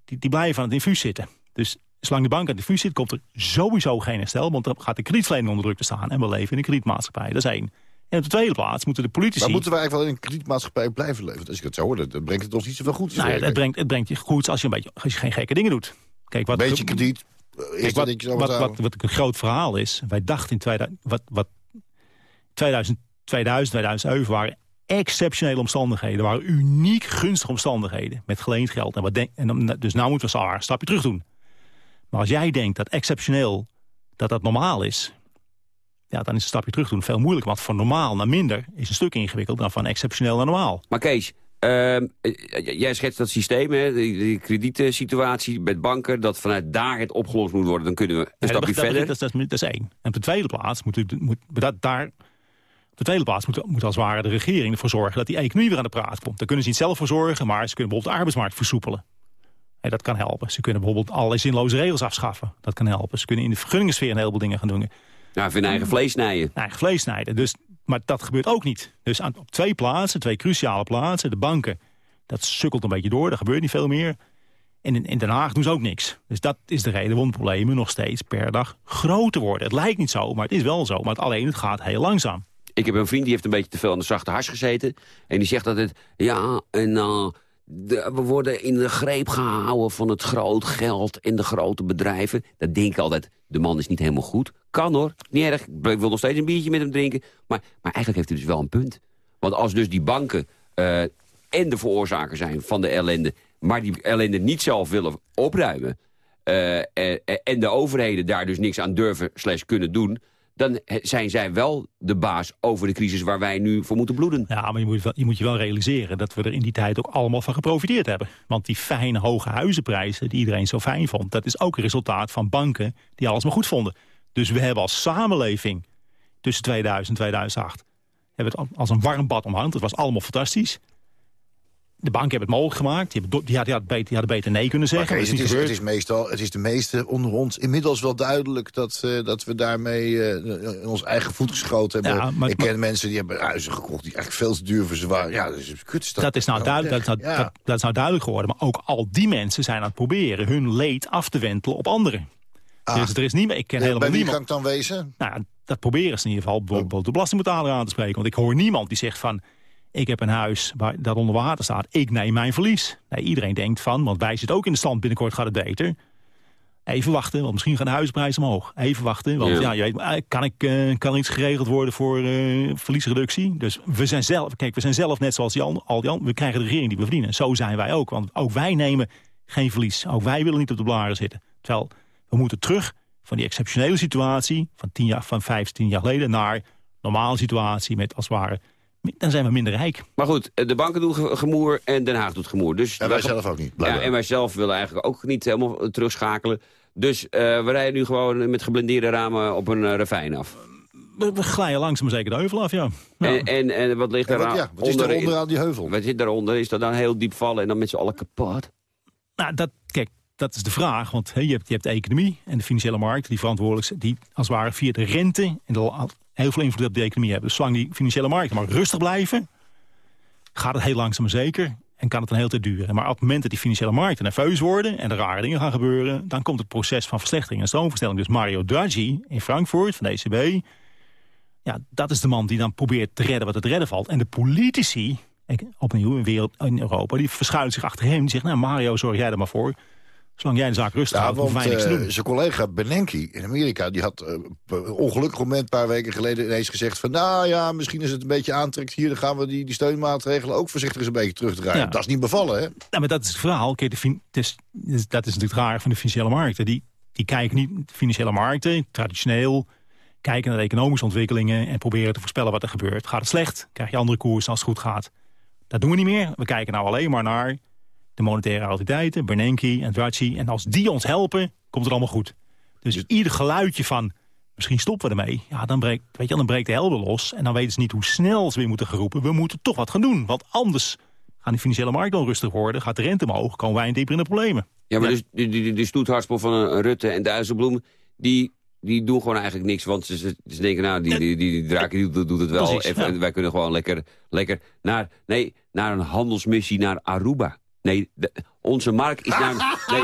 die, die blijven aan het infuus zitten. Dus zolang de bank aan het infuus zit, komt er sowieso geen herstel. Want dan gaat de kredietverlening onder druk te staan. En we leven in een kredietmaatschappij. Dat is één. En op de tweede plaats moeten de politici... Maar moeten we eigenlijk wel in een kredietmaatschappij blijven leven? Want Als ik het zo hoor, dan- brengt het ons niet zoveel goed. nou, ja, het, brengt, het brengt je goed als je, een beetje, als je geen gekke dingen doet. Kijk, wat Een beetje krediet. Kijk, wat, je wat, wat, wat een groot verhaal is. Wij dachten in 2000, wat, wat 2000, 2000, 2007 waren exceptionele omstandigheden. waren uniek gunstige omstandigheden met geleend geld. En wat denk, en dan, dus nou moeten we zwaar een stapje terug doen. Maar als jij denkt dat exceptioneel dat dat normaal is... Ja, dan is een stapje terug doen veel moeilijker. Want van normaal naar minder is een stuk ingewikkeld... dan van exceptioneel naar normaal. Maar Kees, ehm, eh, jij schetst dat systeem, hè, die, die kredietensituatie met banken... dat vanuit daar het opgelost moet worden. Dan kunnen we een stapje dat, verder. Dat, dat, is- dat is één. En op de tweede plaats moet, moet dat daar. Op de tweede plaats moet, moet als het ware de regering ervoor zorgen dat die economie weer aan de praat komt. Daar kunnen ze niet zelf voor zorgen, maar ze kunnen bijvoorbeeld de arbeidsmarkt versoepelen. En dat kan helpen. Ze kunnen bijvoorbeeld allerlei zinloze regels afschaffen. Dat kan helpen. Ze kunnen in de vergunningssfeer een heleboel dingen gaan doen. Nou, hun eigen vlees snijden. Eigen vlees snijden. Dus, maar dat gebeurt ook niet. Dus aan, op twee plaatsen, twee cruciale plaatsen. De banken, dat sukkelt een beetje door. Er gebeurt niet veel meer. En in, in Den Haag doen ze ook niks. Dus dat is de reden waarom problemen nog steeds per dag groter worden. Het lijkt niet zo, maar het is wel zo. Maar het, alleen het gaat heel langzaam. Ik heb een vriend die heeft een beetje te veel aan de zachte hars gezeten. En die zegt dat het... Ja, en eh, we worden in de greep gehouden van het groot geld en de grote bedrijven. Dat denk ik altijd, de man is niet helemaal goed. Kan hoor, niet erg. Ik wil nog steeds een biertje met hem drinken. Maar, maar eigenlijk heeft hij dus wel een punt. Want als dus die banken eh, en de veroorzaker zijn van de ellende... maar die ellende niet zelf willen opruimen... eh, eh, en de overheden daar dus niks aan durven slash kunnen doen... dan zijn zij wel de baas over de crisis waar wij nu voor moeten bloeden. Ja, maar je moet, je moet je wel realiseren dat we er in die tijd ook allemaal van geprofiteerd hebben. Want die fijne hoge huizenprijzen die iedereen zo fijn vond... dat is ook een resultaat van banken die alles maar goed vonden. Dus we hebben als samenleving tussen 2000 en 2008... hebben het als een warm bad omhand. Het was allemaal fantastisch. De banken hebben het mogelijk gemaakt. Die, hebben, die, hadden beter, die hadden beter nee kunnen zeggen. Het, is het, is meestal, het is de meeste onder ons inmiddels wel duidelijk... dat, eh, dat we daarmee eh, ons eigen voet geschoten hebben. Ja, maar- ik ken mensen die hebben huizen gekocht die eigenlijk veel te duur voor ze waren. Ja, dat is kut. Dat is, nou duidelijk, dat, is nou, Ja. dat, dat is nou duidelijk geworden. Maar ook al die mensen zijn aan het proberen hun leed af te wentelen op anderen. Ah. Dus er is niet meer, ik ken Bij helemaal wie niemand. kan ik dan wezen? Nou, dat proberen ze in ieder geval bijvoorbeeld de belastingbetaler aan te spreken. Want ik hoor niemand die zegt van... ik heb een huis waar, dat onder water staat, ik neem mijn verlies. Nee, iedereen denkt van, want wij zitten ook in de stand... binnenkort gaat het beter. Even wachten, want misschien gaan de huisprijzen omhoog. Even wachten, want Ja. ja, je weet, eh, kan, ik, eh, kan er iets geregeld worden voor eh, verliesreductie? Dus we zijn zelf, kijk, we zijn zelf net zoals die al, al die anderen. We krijgen de regering die we verdienen. Zo zijn wij ook, want ook wij nemen geen verlies. Ook wij willen niet op de blaren zitten. Terwijl we moeten terug van die exceptionele situatie... van, 10 jaar, van 15 jaar geleden naar normale situatie... met als het ware, dan zijn we minder rijk. Maar goed, eh, de banken doen ge- gemoer en Den Haag doet gemoer. Dus En wij zelf ook niet. Ja, en wij zelf willen eigenlijk ook niet helemaal eh, terugschakelen. Dus eh, we rijden nu gewoon met geblindeerde ramen op een uh, ravijn af. We, we glijden langzaam maar zeker de heuvel af, ja. ja. En, en, en wat ligt En daar wat, ja, wat is er onderaan die heuvel? Wat zit daaronder? Is dat dan heel diep vallen en dan met z'n allen kapot? Nou, dat, kijk, dat is de vraag. Want je, hebt, je hebt de economie en de financiële markt... die verantwoordelijk zijn, die als het ware via de rente... en de, heel veel invloed op de economie hebben. Dus zolang die financiële markten maar rustig blijven... gaat het heel langzaam zeker en kan het een hele tijd duren. Maar op het moment dat die financiële markten nerveus worden... en er rare dingen gaan gebeuren... dan komt het proces van verslechtering en stroomverstelling. Dus Mario Draghi in Frankfurt van de ECB... Ja, dat is de man die dan probeert te redden wat het redden valt. En de politici opnieuw in, wereld, in Europa, die verschuilt zich achter hem. Die zegt, nou Mario, zorg jij er maar voor. Zolang jij de zaak rustig Ja, houdt, want wij niks te eh, doen. zijn collega Bernanke in Amerika... die had eh, ongelukkig moment een paar weken geleden ineens gezegd... van nou ja, misschien is het een beetje aantrekt hier... dan gaan we die, die steunmaatregelen ook voorzichtig eens een beetje terugdraaien. Ja. Dat is niet bevallen, hè? Nou, maar dat is het verhaal. Kijk, de is, dat is natuurlijk het raar van de financiële markten. Die, die kijken niet de financiële markten, traditioneel... kijken naar de economische ontwikkelingen... en proberen te voorspellen wat er gebeurt. Gaat het slecht, krijg je andere koers als het goed gaat. Dat doen we niet meer. We kijken nou alleen maar naar de monetaire autoriteiten... Bernanke en Draghi. En als die ons helpen, komt het allemaal goed. Dus ieder geluidje van... misschien stoppen we ermee, ja, dan, breekt, weet je, dan breekt de helder los... en dan weten ze niet hoe snel ze weer moeten geroepen. We moeten toch wat gaan doen, want anders gaan de financiële markten onrustig worden... gaat de rente omhoog, komen wij in dieper in de problemen. Ja, maar Dus, de, de, de stoethartspel van eh, Rutte en Dijsselbloem... die, die doen gewoon eigenlijk niks. Want ze, ze, ze denken, nou, die, die, die, die draak die doet, doet het wel. Precies, Even, ja. en wij kunnen gewoon lekker, lekker naar, nee, naar een handelsmissie naar Aruba. Nee, de- onze markt is naar... Nee,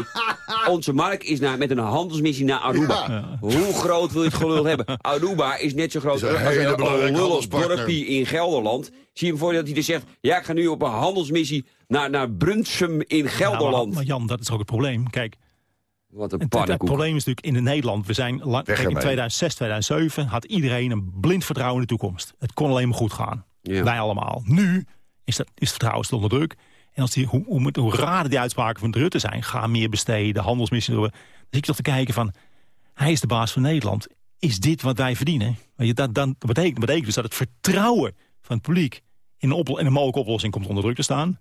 onze markt is naar, met een handelsmissie naar Aruba. Hoe groot wil je het gelul hebben? Aruba is net zo groot als hele een lullig dorpje in Gelderland. Zie je hem voor dat hij dus zegt... ja, ik ga nu op een handelsmissie naar, naar Brunsum in Ja, maar, Gelderland. maar Jan, dat is ook het probleem. Kijk, Wat een het, het, probleem is natuurlijk in Nederland. We zijn lang, kijk, in ermee. 2006, 2007 had iedereen een blind vertrouwen in de toekomst. Het kon alleen maar goed gaan. Ja. Wij allemaal. Nu is, dat, is het vertrouwen onder druk. En als die, hoe, hoe, moet- hoe raar die uitspraken van Rutte zijn... ga meer besteden, handelsmissie... Dan zit je toch te kijken van... hij is de baas van Nederland. Is dit wat wij verdienen? Je, dat, dan, dat, betekent, dat betekent dus dat het vertrouwen van het publiek... in een, in een mogelijke oplossing komt onder druk te staan.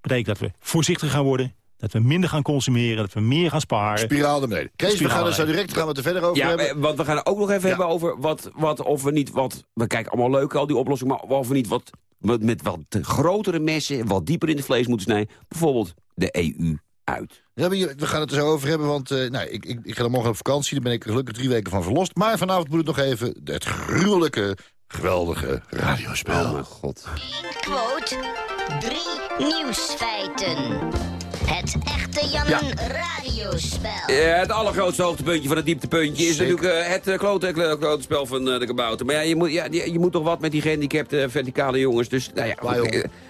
betekent dat we voorzichtig gaan worden... dat we minder gaan consumeren, dat we meer gaan sparen. Spiraal naar beneden. Kees, we gaan er zo direct gaan we het er verder over Ja, hebben. eh, want we gaan ook nog even hebben over wat, wat, of we niet wat... We kijken allemaal leuk, al die oplossingen, maar of we niet wat met wat grotere messen... wat dieper in het vlees moeten snijden. Bijvoorbeeld de EU uit. We gaan het er zo over hebben, want eh, nou, ik, ik, ik ga dan morgen op vakantie. Daar ben ik gelukkig drie weken van verlost. Maar vanavond moet het nog even het gruwelijke, geweldige radiospel. Oh mijn god. Quote, drie nieuwsfeiten. Het echte Jannen radiospel. Eh, het allergrootste hoogtepuntje van het dieptepuntje is Zeker. natuurlijk eh, het uh, klote, klo- klote spel van eh, de kabouter. Maar ja je, moet, ja, je, je moet toch wat met die gehandicapte eh, verticale jongens. Dus nou ja,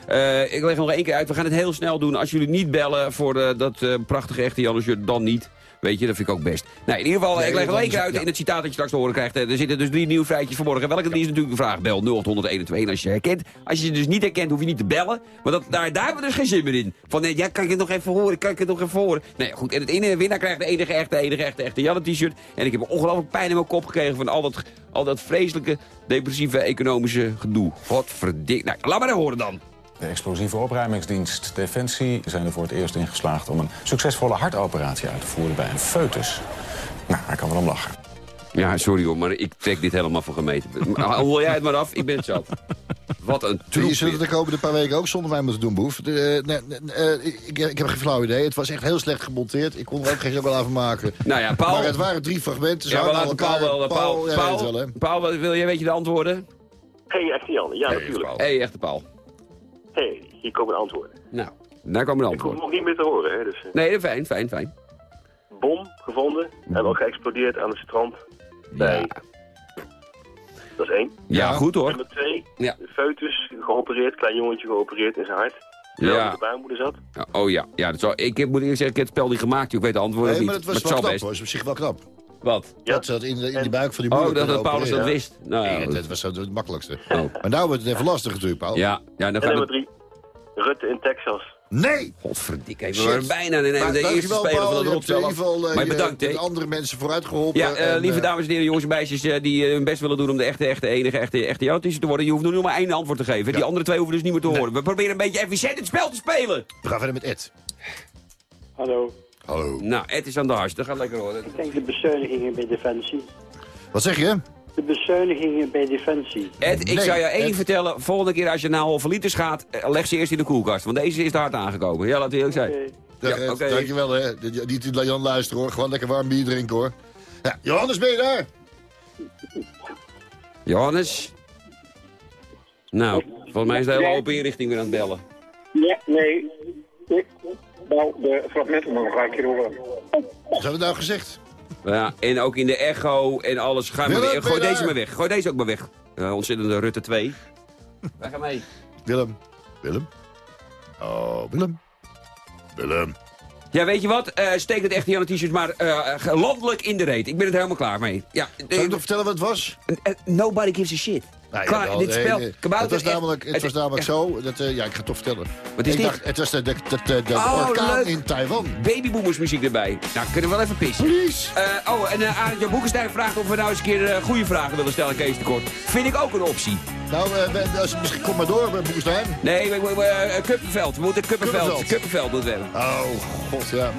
eh, eh, ik leg nog één keer uit. We gaan het heel snel doen. Als jullie niet bellen voor eh, dat eh, prachtige echte Jan shirt, dan niet. Weet je, dat vind ik ook best. Nou, in ieder geval, Nee, ik leg is- uit ja. in het citaat dat je straks te horen krijgt. Eh, Er zitten dus drie nieuwe feitjes vanmorgen. Welke drie is natuurlijk de vraag? Bel 0821 als je herkent. Als je ze dus niet herkent, hoef je niet te bellen. Maar dat, daar, daar hebben we dus geen zin meer in. Van, nee, ja, kan ik het nog even horen? Kan ik het nog even horen? Nee, goed. En het ene winnaar krijgt de enige echte, enige echte, echte Janne t-shirt. En ik heb ongelooflijk pijn in mijn kop gekregen van al dat, al dat vreselijke, depressieve, economische gedoe. Godverdik. Nou, laat maar horen dan. De explosieve opruimingsdienst Defensie zijn er voor het eerst in geslaagd... om een succesvolle hartoperatie uit te voeren bij een foetus. Nou, hij kan erom lachen. Ja, sorry hoor, maar ik trek dit helemaal voor gemeten. Hoor jij het maar af, ik ben het zat. Wat een troep. Je zult het de komende paar weken ook zonder mij moeten doen, Boef. De, eh, nee, nee, eh, ik, ik heb geen flauw idee. Het was echt heel slecht gemonteerd. Ik kon er ook geen chocola van maken. Nou ja, Paul... Maar het waren drie fragmenten. Ze Ja, we hadden laten elkaar- Paul wel. Paul, Paul, Paul, het wel, hè? Paul, wil jij, weet je de antwoorden? Hey, echte Jan. Ja, natuurlijk. Hé, hey, echte Paul. Hey, hier komen de antwoorden. Nou, daar komen de Ik hoef antwoorden. nog niet meer te horen, hè. Dus, eh, Nee, fijn, fijn, fijn. bom gevonden en wel geëxplodeerd aan het strand bij... Dat is één. Ja, goed hoor. Nummer twee, Ja. foetus geopereerd, klein jongetje geopereerd in zijn hart. Ja. de baarmoeder zat. Oh ja, ja dat zou, ik heb, moet eerlijk zeggen, ik heb het spel niet gemaakt. Ik weet de antwoorden Nee, niet. maar het was het wel zal knap, best. hoor. Dat is op zich wel knap. Wat? Dat zat in de, in de buik van die moeder. Oh, dat, dat Paulus dat wist. Nou, ja, dat was zo het makkelijkste. Oh. Maar nou wordt het even lastig natuurlijk, Paul. ja, ja, dan En nummer drie, Rutte in Texas. Nee! Godverdikke, we waren bijna de, de, Maar de eerste speler Paul. van in rotspel. geval eh, Maar je bedankt, hè. andere mensen vooruit geholpen. Ja, eh, en, lieve eh, dames en heren, jongens en meisjes eh, die eh, hun best willen doen om de echte, echte, enige, echte, echte te worden. Je hoeft nu maar één antwoord te geven. Die andere twee hoeven dus niet meer te horen. We proberen een beetje efficiënt het spel te spelen. We gaan verder met Ed. Hallo. Hallo. Nou, Ed is aan de hars. Dat gaat lekker horen. Ik denk de bezuinigingen bij Defensie. Wat zeg je? De bezuinigingen bij Defensie. Ed, ik Nee, zou je één Ed. vertellen. Volgende keer als je naar halve liters gaat, eh, leg ze eerst in de koelkast. Want deze is te hard aangekomen. Ja, laat eerlijk zijn. Dag, Ja. Dankjewel, hè. Niet naar Jan luisteren, hoor. Gewoon lekker warm bier drinken, hoor. Ja, Johannes, ben je daar? Johannes? Nou, volgens mij is de hele open inrichting weer aan het bellen. Ja, nee. Ik, nou, de fragmenten nog een keer horen. Wat hebben we nou gezegd? Ja, en ook in de echo en alles. Ga maar Willem, Gooi deze daar? maar weg. Gooi deze ook maar weg. Uh, ontzettende Rutte 2. Wij gaan mee. Willem. Willem? Oh, Willem? Willem? Ja, weet je wat? Eh, steek het echte Jan t-shirt maar eh, landelijk in de reet. Ik ben het helemaal klaar mee. Ja, Zal ik nog vertellen wat het was? Eh, nobody gives a shit. Nee, Klaar, jawel, dit spel. nee. Kabouter het was echt- namelijk, het het- was namelijk ja. zo... Dat, eh, ja, ik ga het toch vertellen. Wat is ik dit? Dacht, het was de, de, de, de, de Oh, orkaan leuk. in Taiwan. Babyboomers muziek erbij. Nou, kunnen we wel even pissen. Please. Eh, oh, en uh, Arend Jan Boekenstein vraagt of we nou eens een keer eh, goede vragen willen stellen, Kees de Kort. Vind ik ook een optie. Nou, eh, als, misschien kom maar door, Boekenstein. Nee, we, we, we, eh, Kuppenveld. We moeten Kuppenveld. Kuppenveld. Kuppenveld moeten we hebben. Oh, god, ja.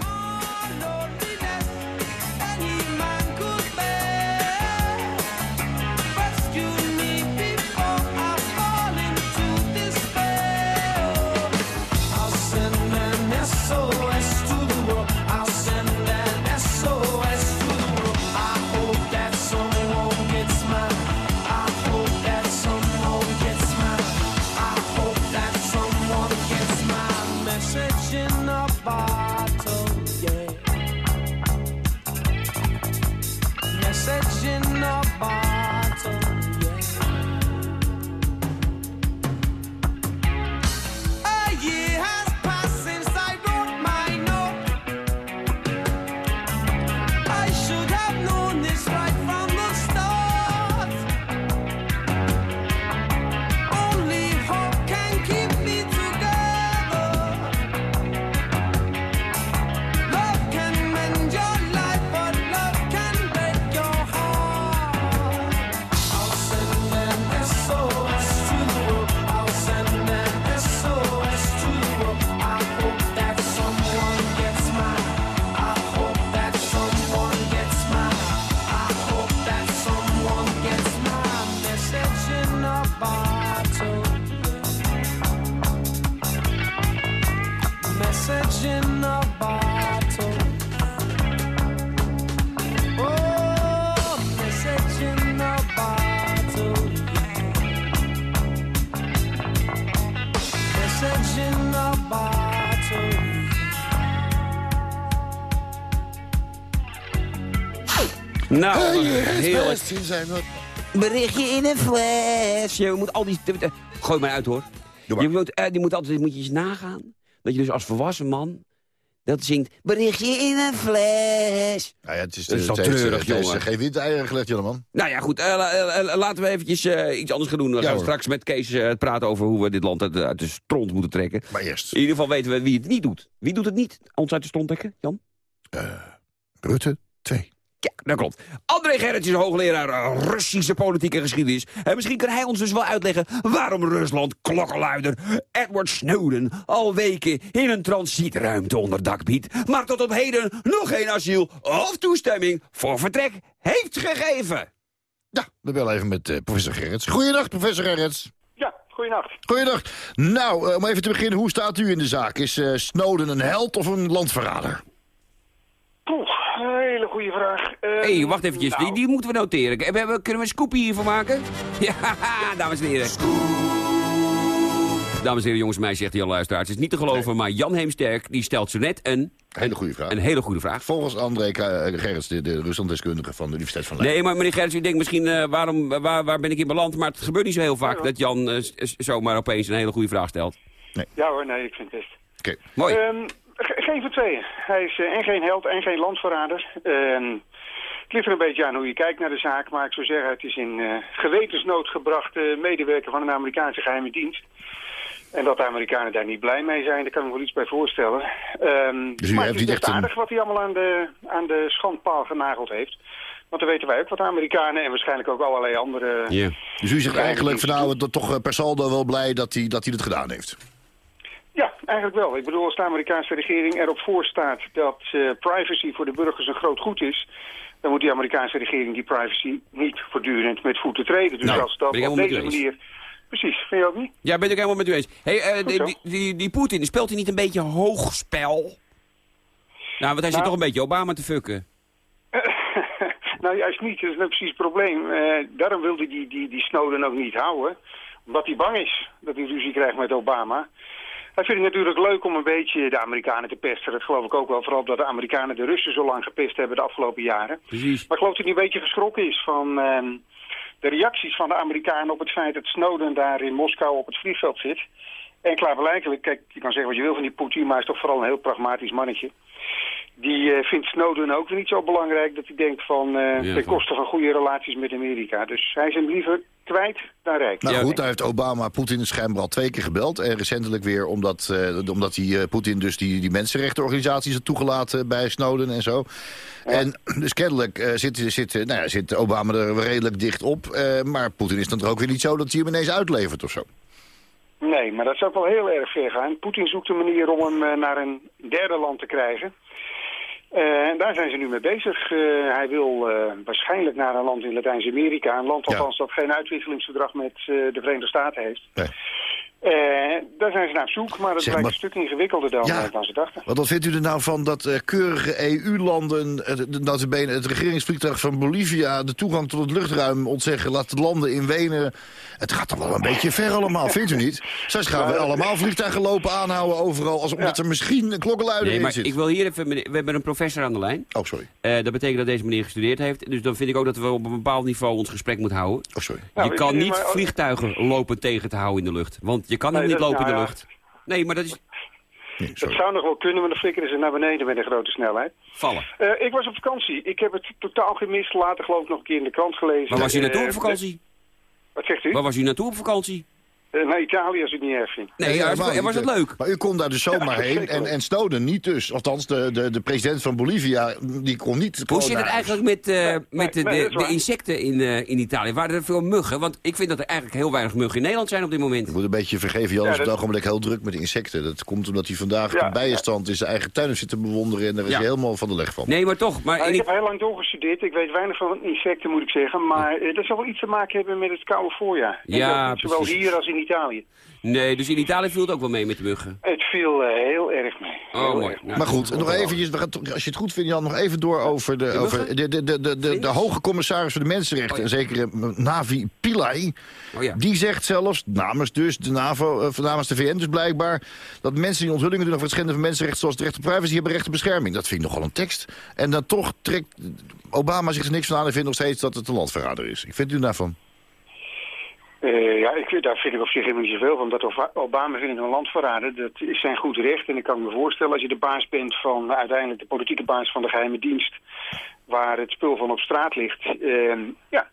Nou, het is heerlijk. wat. Berichtje in een fles. Je moet al die... Gooi maar uit, hoor. Doe maar. Je moet, eh, je moet altijd moet je eens nagaan. Dat je dus als volwassen man... Dat zingt... Berichtje in een fles. Nou ja, het is, Dat is het treurig, het heeft jongen. geen windeieren gelegd. Nou ja, goed. eh, eh, laten we eventjes iets anders gaan doen. We Ja, gaan hoor. straks met Kees praten over hoe we dit land uit, de- uit de stront moeten trekken. Maar eerst, In ieder geval weten we wie het niet doet. Wie doet het niet? Ons uit de stront trekken, Jan? Rutte 2. Ja, dat klopt. André Gerrits is hoogleraar eh, Russische politieke geschiedenis. En misschien kan hij ons dus wel uitleggen waarom Rusland klokkenluider Edward Snowden al weken in een transitruimte onder dak biedt, maar tot op heden nog geen asiel of toestemming voor vertrek heeft gegeven. Ja, we bellen even met eh, professor Gerrits. Goeiedag, professor Gerrits. Ja, goeienacht. Goeiedag. Nou, eh, om even te beginnen, hoe staat u in de zaak? Is eh, Snowden een held of een landverrader? Poeh, een hele goede vraag. Hé, Eh, hey, wacht eventjes. nou, Die, die moeten we noteren. We hebben, kunnen we een scoopie hiervoor maken? Ja, dames en heren. Dames en heren, jongens en meisjes, zegt Jan Luisteraars. Het is niet te geloven, maar Jan Heemsterk die stelt zo net een, Hele goede vraag. een hele goede vraag. Volgens André eh, Gerrits, de, de Ruslanddeskundige van de Universiteit van Leiden. Nee, maar meneer Gerrits, u denkt misschien, eh, waarom, waar, waar ben ik in beland? Maar het gebeurt niet zo heel vaak dat Jan eh, zomaar opeens een hele goede vraag stelt. Ja hoor, nee, ik vind het best. Oké. Mooi. Ehm, geen van tweeën. Hij is eh, en geen held en geen landverrader. Ehm, het ligt er een beetje aan hoe je kijkt naar de zaak. Maar ik zou zeggen, het is in eh, gewetensnood gebracht medewerker van een Amerikaanse geheime dienst. En dat de Amerikanen daar niet blij mee zijn, daar kan ik me wel iets bij voorstellen. Ehm, Dus u maar heeft het is echt een- aardig wat hij allemaal aan de, aan de schandpaal genageld heeft. Want dan weten wij ook wat de Amerikanen en waarschijnlijk ook allerlei andere... Ja. Dus u zegt eigenlijk van nou, toch eh, per saldo wel blij dat hij, dat hij het gedaan heeft. Ja, eigenlijk wel. Ik bedoel, als de Amerikaanse regering erop voorstaat dat eh, privacy voor de burgers een groot goed is, dan moet die Amerikaanse regering die privacy niet voortdurend met voeten treden. Dus Nou, als dat op deze manier... Precies, vind je ook niet? Ja, ben ik helemaal met u eens. Hey, eh, die, die, die, die Poetin, speelt hij niet een beetje hoogspel? Nou, want hij zit Nou. toch een beetje Obama te fucken. nou, juist niet. Dat is nou precies het probleem. Eh, daarom wilde hij die, die, die Snowden ook niet houden. Omdat hij bang is dat hij ruzie krijgt met Obama. Hij vindt het natuurlijk leuk om een beetje de Amerikanen te pesten. Dat geloof ik ook wel. Vooral omdat de Amerikanen de Russen zo lang gepest hebben de afgelopen jaren. Precies. Maar ik geloof dat hij een beetje geschrokken is van ehm, de reacties van de Amerikanen op het feit dat Snowden daar in Moskou op het vliegveld zit. En klaarblijkelijk, kijk, je kan zeggen wat je wil van die Poetin, maar hij is toch vooral een heel pragmatisch mannetje. Die eh, vindt Snowden ook weer niet zo belangrijk dat hij denkt van eh Ja, ten van- koste van goede relaties met Amerika. Dus hij is hem liever kwijt dan rijk. Nou goed, daar heeft Obama Poetin schijnbaar al twee keer gebeld. En recentelijk weer omdat, eh, omdat die, eh, Poetin dus die, die mensenrechtenorganisaties had toegelaten bij Snowden en zo. En dus kennelijk eh, zit, zit, nou ja, zit Obama er redelijk dicht op. eh, maar Poetin is dan toch ook weer niet zo dat hij hem ineens uitlevert of zo. Nee, maar dat zou ook wel heel erg ver gaan. Poetin zoekt een manier om hem naar een derde land te krijgen. Eh, en daar zijn ze nu mee bezig. Eh, hij wil eh, waarschijnlijk naar een land in Latijns-Amerika. Een land althans dat geen uitwisselingsverdrag met de Verenigde Staten heeft. Eh, daar zijn ze naar op zoek, maar dat Zeg, blijkt maar- een stuk ingewikkelder dan, Ja. eh, dan ze dachten. Want wat vindt u er nou van dat eh, keurige EU-landen... Uh, het regeringsvliegtuig van Bolivia... de toegang tot het luchtruim ontzeggen... laten landen in Wenen... Het gaat toch wel een beetje ver allemaal, vindt u niet? Zij gaan we allemaal vliegtuigen lopen aanhouden overal... Als, omdat er misschien een klokkenluider Nee, in maar zit. ik wil hier even... We hebben een professor aan de lijn. Oh, sorry. Eh, dat betekent dat deze meneer gestudeerd heeft. Dus dan vind ik ook dat we op een bepaald niveau ons gesprek moeten houden. Oh, sorry. Nou, je kan niet maar- vliegtuigen lopen tegen te houden in de lucht. Want je kan Nee, hem niet dat- lopen in de ja. lucht. Nee, maar dat is Het zou nog wel kunnen, maar dan flikkeren ze naar beneden met een grote snelheid. vallen. Eh, ik was op vakantie. Ik heb het totaal gemist. Later geloof ik nog een keer in de krant gelezen. Waar was u naartoe Eh, op vakantie? Wat zegt u? Waar was u naartoe op vakantie? Eh, naar Italië als het niet erg. Nee, Ja, was, was het leuk? Maar u kon daar dus zomaar heen en, en Snowden niet dus. Althans, de, de, de president van Bolivia, die kon niet... Hoe zit het eigenlijk met, eh, met de, nee, de, is insecten in, eh, in Italië? Waren er veel muggen? Want ik vind dat er eigenlijk heel weinig muggen in Nederland zijn op dit moment. Ik moet een beetje vergeven, Jan is Ja, op het dat- ogenblik heel druk met insecten. Dat komt omdat hij vandaag Ja, de bijenstand in zijn eigen tuin zit te bewonderen... en daar is Ja. hij helemaal van de leg van. Nee, maar toch. Maar Nou, ik heb heel lang doorgestudeerd. Ik weet weinig van insecten, moet ik zeggen. Maar dat zal wel iets te maken hebben met het koude voorjaar. Ja, Zowel precies. hier als in Italië. nee, dus in Italië viel het ook wel mee met de muggen. Het viel eh, heel erg mee. Oh, Heel mooi. erg. Nou, Maar goed, nog eventjes, we gaan, toch- als je het goed vindt, Jan, nog even door over de, over de, de, de, de, de, de hoge commissaris voor de mensenrechten, Oh, ja. zeker eh, Navi Pillay. Oh ja. Die zegt zelfs, namens dus de NAVO, eh, namens de VN dus blijkbaar, dat mensen die onthullingen doen over het schenden van mensenrechten, zoals het recht op privacy, hebben recht op bescherming. Dat vind ik nogal een tekst. En dan toch trekt Obama zich er niks van aan en vindt nog steeds dat het een landverrader is. Ik vind u daarvan. Eh, ja, ik, daar vind ik op zich helemaal niet zoveel van. Dat Obama vindt een landverrader, dat is zijn goed recht. En ik kan me voorstellen, als je de baas bent van uiteindelijk de politieke baas van de geheime dienst, waar het spul van op straat ligt. eh, ja.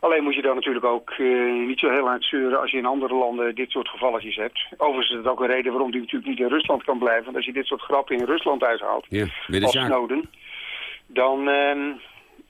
Alleen moet je dan natuurlijk ook eh, niet zo heel hard zeuren als je in andere landen dit soort gevalletjes hebt. Overigens is het ook een reden waarom hij natuurlijk niet in Rusland kan blijven. Want als je dit soort grappen in Rusland uithaalt, Ja, als zaak. Snowden, dan... ehm,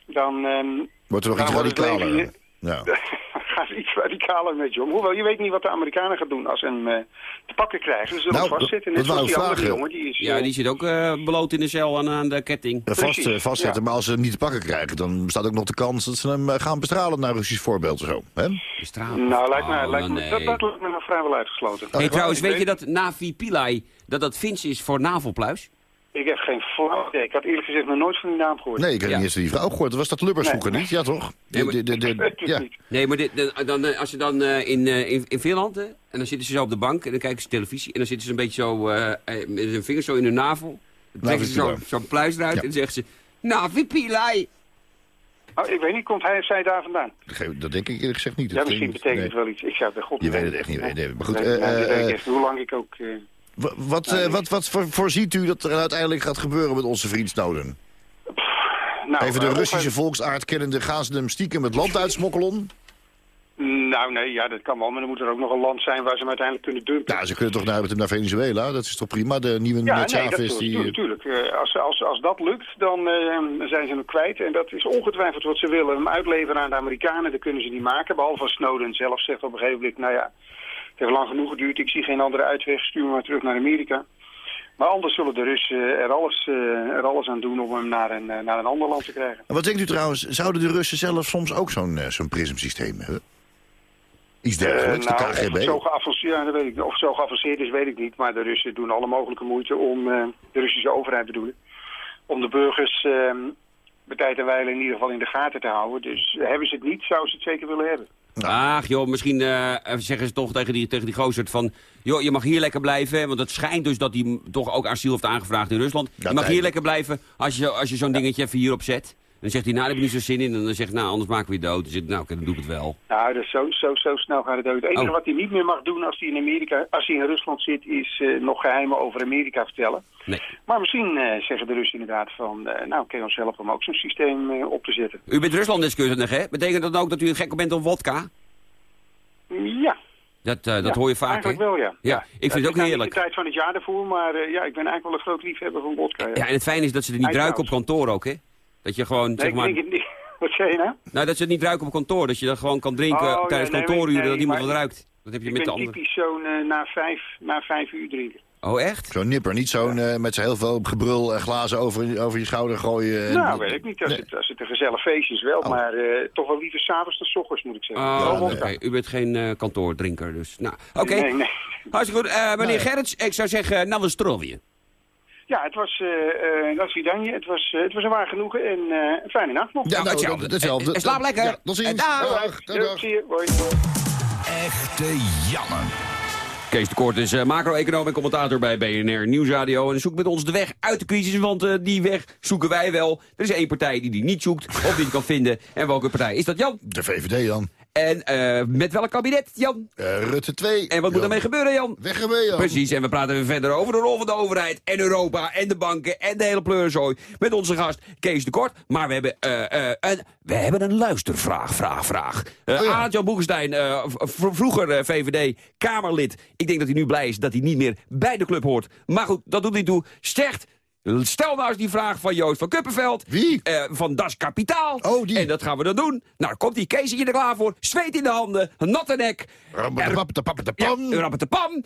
dan ehm, Wordt er nog dan iets radicaler? Ja. gaat iets radicaler met je om. Hoewel, je weet niet wat de Amerikanen gaan doen als ze hem eh, te pakken krijgen. Ze zullen Nou, vastzitten. dat Net zoals die andere jongen. Die is, Ja, eh, die zit ook eh beloot in de cel aan, aan de ketting. Vast, vastzetten, ja. maar als ze hem niet te pakken krijgen... dan bestaat ook nog de kans dat ze hem gaan bestralen naar Russisch voorbeeld of zo. Hè? Bestralen. Nou, lijkt me, Oh, lijkt me, nee. dat, dat lijkt me nog vrijwel uitgesloten. Hey, trouwens, weet je dat Navi Pillay, dat dat Fins is voor navelpluis? Ik heb geen flauw idee. Ik had eerlijk gezegd nog nooit van die naam gehoord. Nee, ik heb Ja. niet eens die vrouw gehoord. Was dat Lubbers Nee. niet? Ja, toch? Nee, maar- De- de- de- ja. Nee, maar dit, de- dan, eh, als je dan eh, in, eh, in, in Finland, hè, en dan zitten ze zo op de bank en dan kijken ze televisie en dan zitten ze een beetje zo met hun vingers zo in hun navel. Dan trekken ze zo- zo'n pluis eruit Ja. en dan zeggen ze, Navi Pillay. Oh, ik weet niet, komt hij of zij daar vandaan? Dat denk ik eerlijk gezegd niet. Ja, Dat misschien betekent nee. het wel iets. Ik zou het bij god Je weet het echt niet. Nee, maar goed, Nee, eh, nee, dat eh, weet ik eh, echt. Hoe lang ik ook... eh, Wa- Wat, eh, wat, wat voor, voorziet u dat er uiteindelijk gaat gebeuren met onze vriend Snowden? nou, Even de eh, Russische volksaard kennende, gaan ze hem stiekem het land uitsmokkelen? Nou, nee, ja, dat kan wel. Maar dan moet er ook nog een land zijn waar ze hem uiteindelijk kunnen dumpen. Ja, ze kunnen toch naar, met hem naar Venezuela? Dat is toch prima? De nieuwe Ja, nee, dat Chavez, die... natuurlijk. als, als, als dat lukt, dan eh, zijn ze hem kwijt. En dat is ongetwijfeld wat ze willen. Hem uitleveren aan de Amerikanen, dat kunnen ze niet maken. Behalve als Snowden zelf zegt op een gegeven moment... nou ja, heeft lang genoeg geduurd, ik zie geen andere uitweg. Stuur me maar terug naar Amerika. Maar anders zullen de Russen er alles, eh, er alles aan doen om hem naar een, eh, naar een ander land te krijgen. En Wat denkt u trouwens, zouden de Russen zelf soms ook zo'n eh, zo'n prismsysteem hebben? Iets dergelijks, Eh, nou, de Of het, KGB? zo geavanceerd, ja, dat weet ik, niet. of het zo geavanceerd is, weet ik niet. Maar de Russen doen alle mogelijke moeite om, de Russische overheid bedoelen, om de burgers eh, bij tijd en wijle in ieder geval in de gaten te houden. Dus hebben ze het niet, zouden ze het zeker willen hebben. Ach joh, misschien eh, zeggen ze toch tegen die, tegen die gozer van... joh, je mag hier lekker blijven, want het schijnt dus dat hij toch ook asiel heeft aangevraagd in Rusland. je mag hier lekker blijven als je, als je zo'n dingetje even hierop zet. Dan zegt hij, nou, daar heb ik niet zo zin in. En dan zegt hij, nou, anders maken we je dood. Dan zegt nou, oké, dan doe ik het wel. Nou, dus zo, zo, zo snel gaat het ook. Het enige Oh. wat hij niet meer mag doen als hij in Amerika, als hij in Rusland zit, is eh, nog geheimen over Amerika vertellen. Nee. Maar misschien eh, zeggen de Russen inderdaad van, eh, nou, kun je ons helpen om ook zo'n systeem op te zetten. U bent Rusland-deskundige, hè? Betekent dat ook dat u een gek bent op wodka? Ja. Dat, dat Ja, hoor je vaak? Eigenlijk wel, ja. Ja, ik vind het ook heerlijk. niet de tijd van het jaar ervoor, maar ja, ik ben eigenlijk wel een groot liefhebber van vodka. Ja, Ja, en het fijne is dat ze het niet ruiken op kantoor ook, hè? Dat je gewoon, Nee, zeg ik maar... denk het niet. Wat zei je nou? Nou, dat ze het niet ruiken op kantoor. Dat je dat gewoon kan drinken Oh, ja, tijdens nee, kantooruren, nee, dat niemand maar wat ik- ruikt. Dat heb je Ik met de ben andere... typisch zo'n eh, na, vijf, na vijf uur drinken. Oh, echt? Zo'n nipper, niet zo'n eh, met z'n heel veel gebrul en glazen over, over je schouder gooien. en- nou, weet ik niet. Als, Nee. het, als het een gezellig feestje is wel, maar eh, toch wel liever s'avonds dan s ochtends, moet ik zeggen. Oh, oké. U bent geen eh, kantoordrinker, dus... Nou, oké. Nee, nee. Hartstikke goed. Eh, meneer Gerrits, ik zou zeggen, nou, we strollen Ja, het was, eh eh Vidanje. Het was, eh, het was een waar genoegen en eh, een fijne nacht nog. Ja, nou, hetzelfde. Eh, slaap lekker. Ja, tot ziens. En dag. Dag, dag, dag. Zie je, hoi. Echte Janne. Kees de Kort is macro-econoom en commentator bij BNR Nieuwsradio. En zoekt met ons de weg uit de crisis, want eh, die weg zoeken wij wel. Er is één partij die die niet zoekt of niet kan vinden. En welke partij is dat, Jan? De VVD, Jan. En eh, met welk kabinet, Jan? Eh, Rutte 2. En wat moet Jan. ermee gebeuren, Jan? Weg ermee, Jan. Precies, en we praten weer verder over de rol van de overheid en Europa en de banken en de hele pleurzooi. Met onze gast Kees de Kort. Maar we hebben, eh, een, we hebben een luistervraag, vraag, vraag. Uh, Oh ja. Aart-Jan Boekenstein, vroeger eh, VVD-Kamerlid. Ik denk dat hij nu blij is dat hij niet meer bij de club hoort. Maar goed, dat doet niet toe. Zegt, stel nou eens die vraag van Joost van Kuppenveld. Wie? Eh, van Das Kapitaal. Oh, die. En dat gaan we dan doen. Nou, komt die Kees hier er klaar voor. Zweet in de handen, een natte nek. Ja, rappetapam.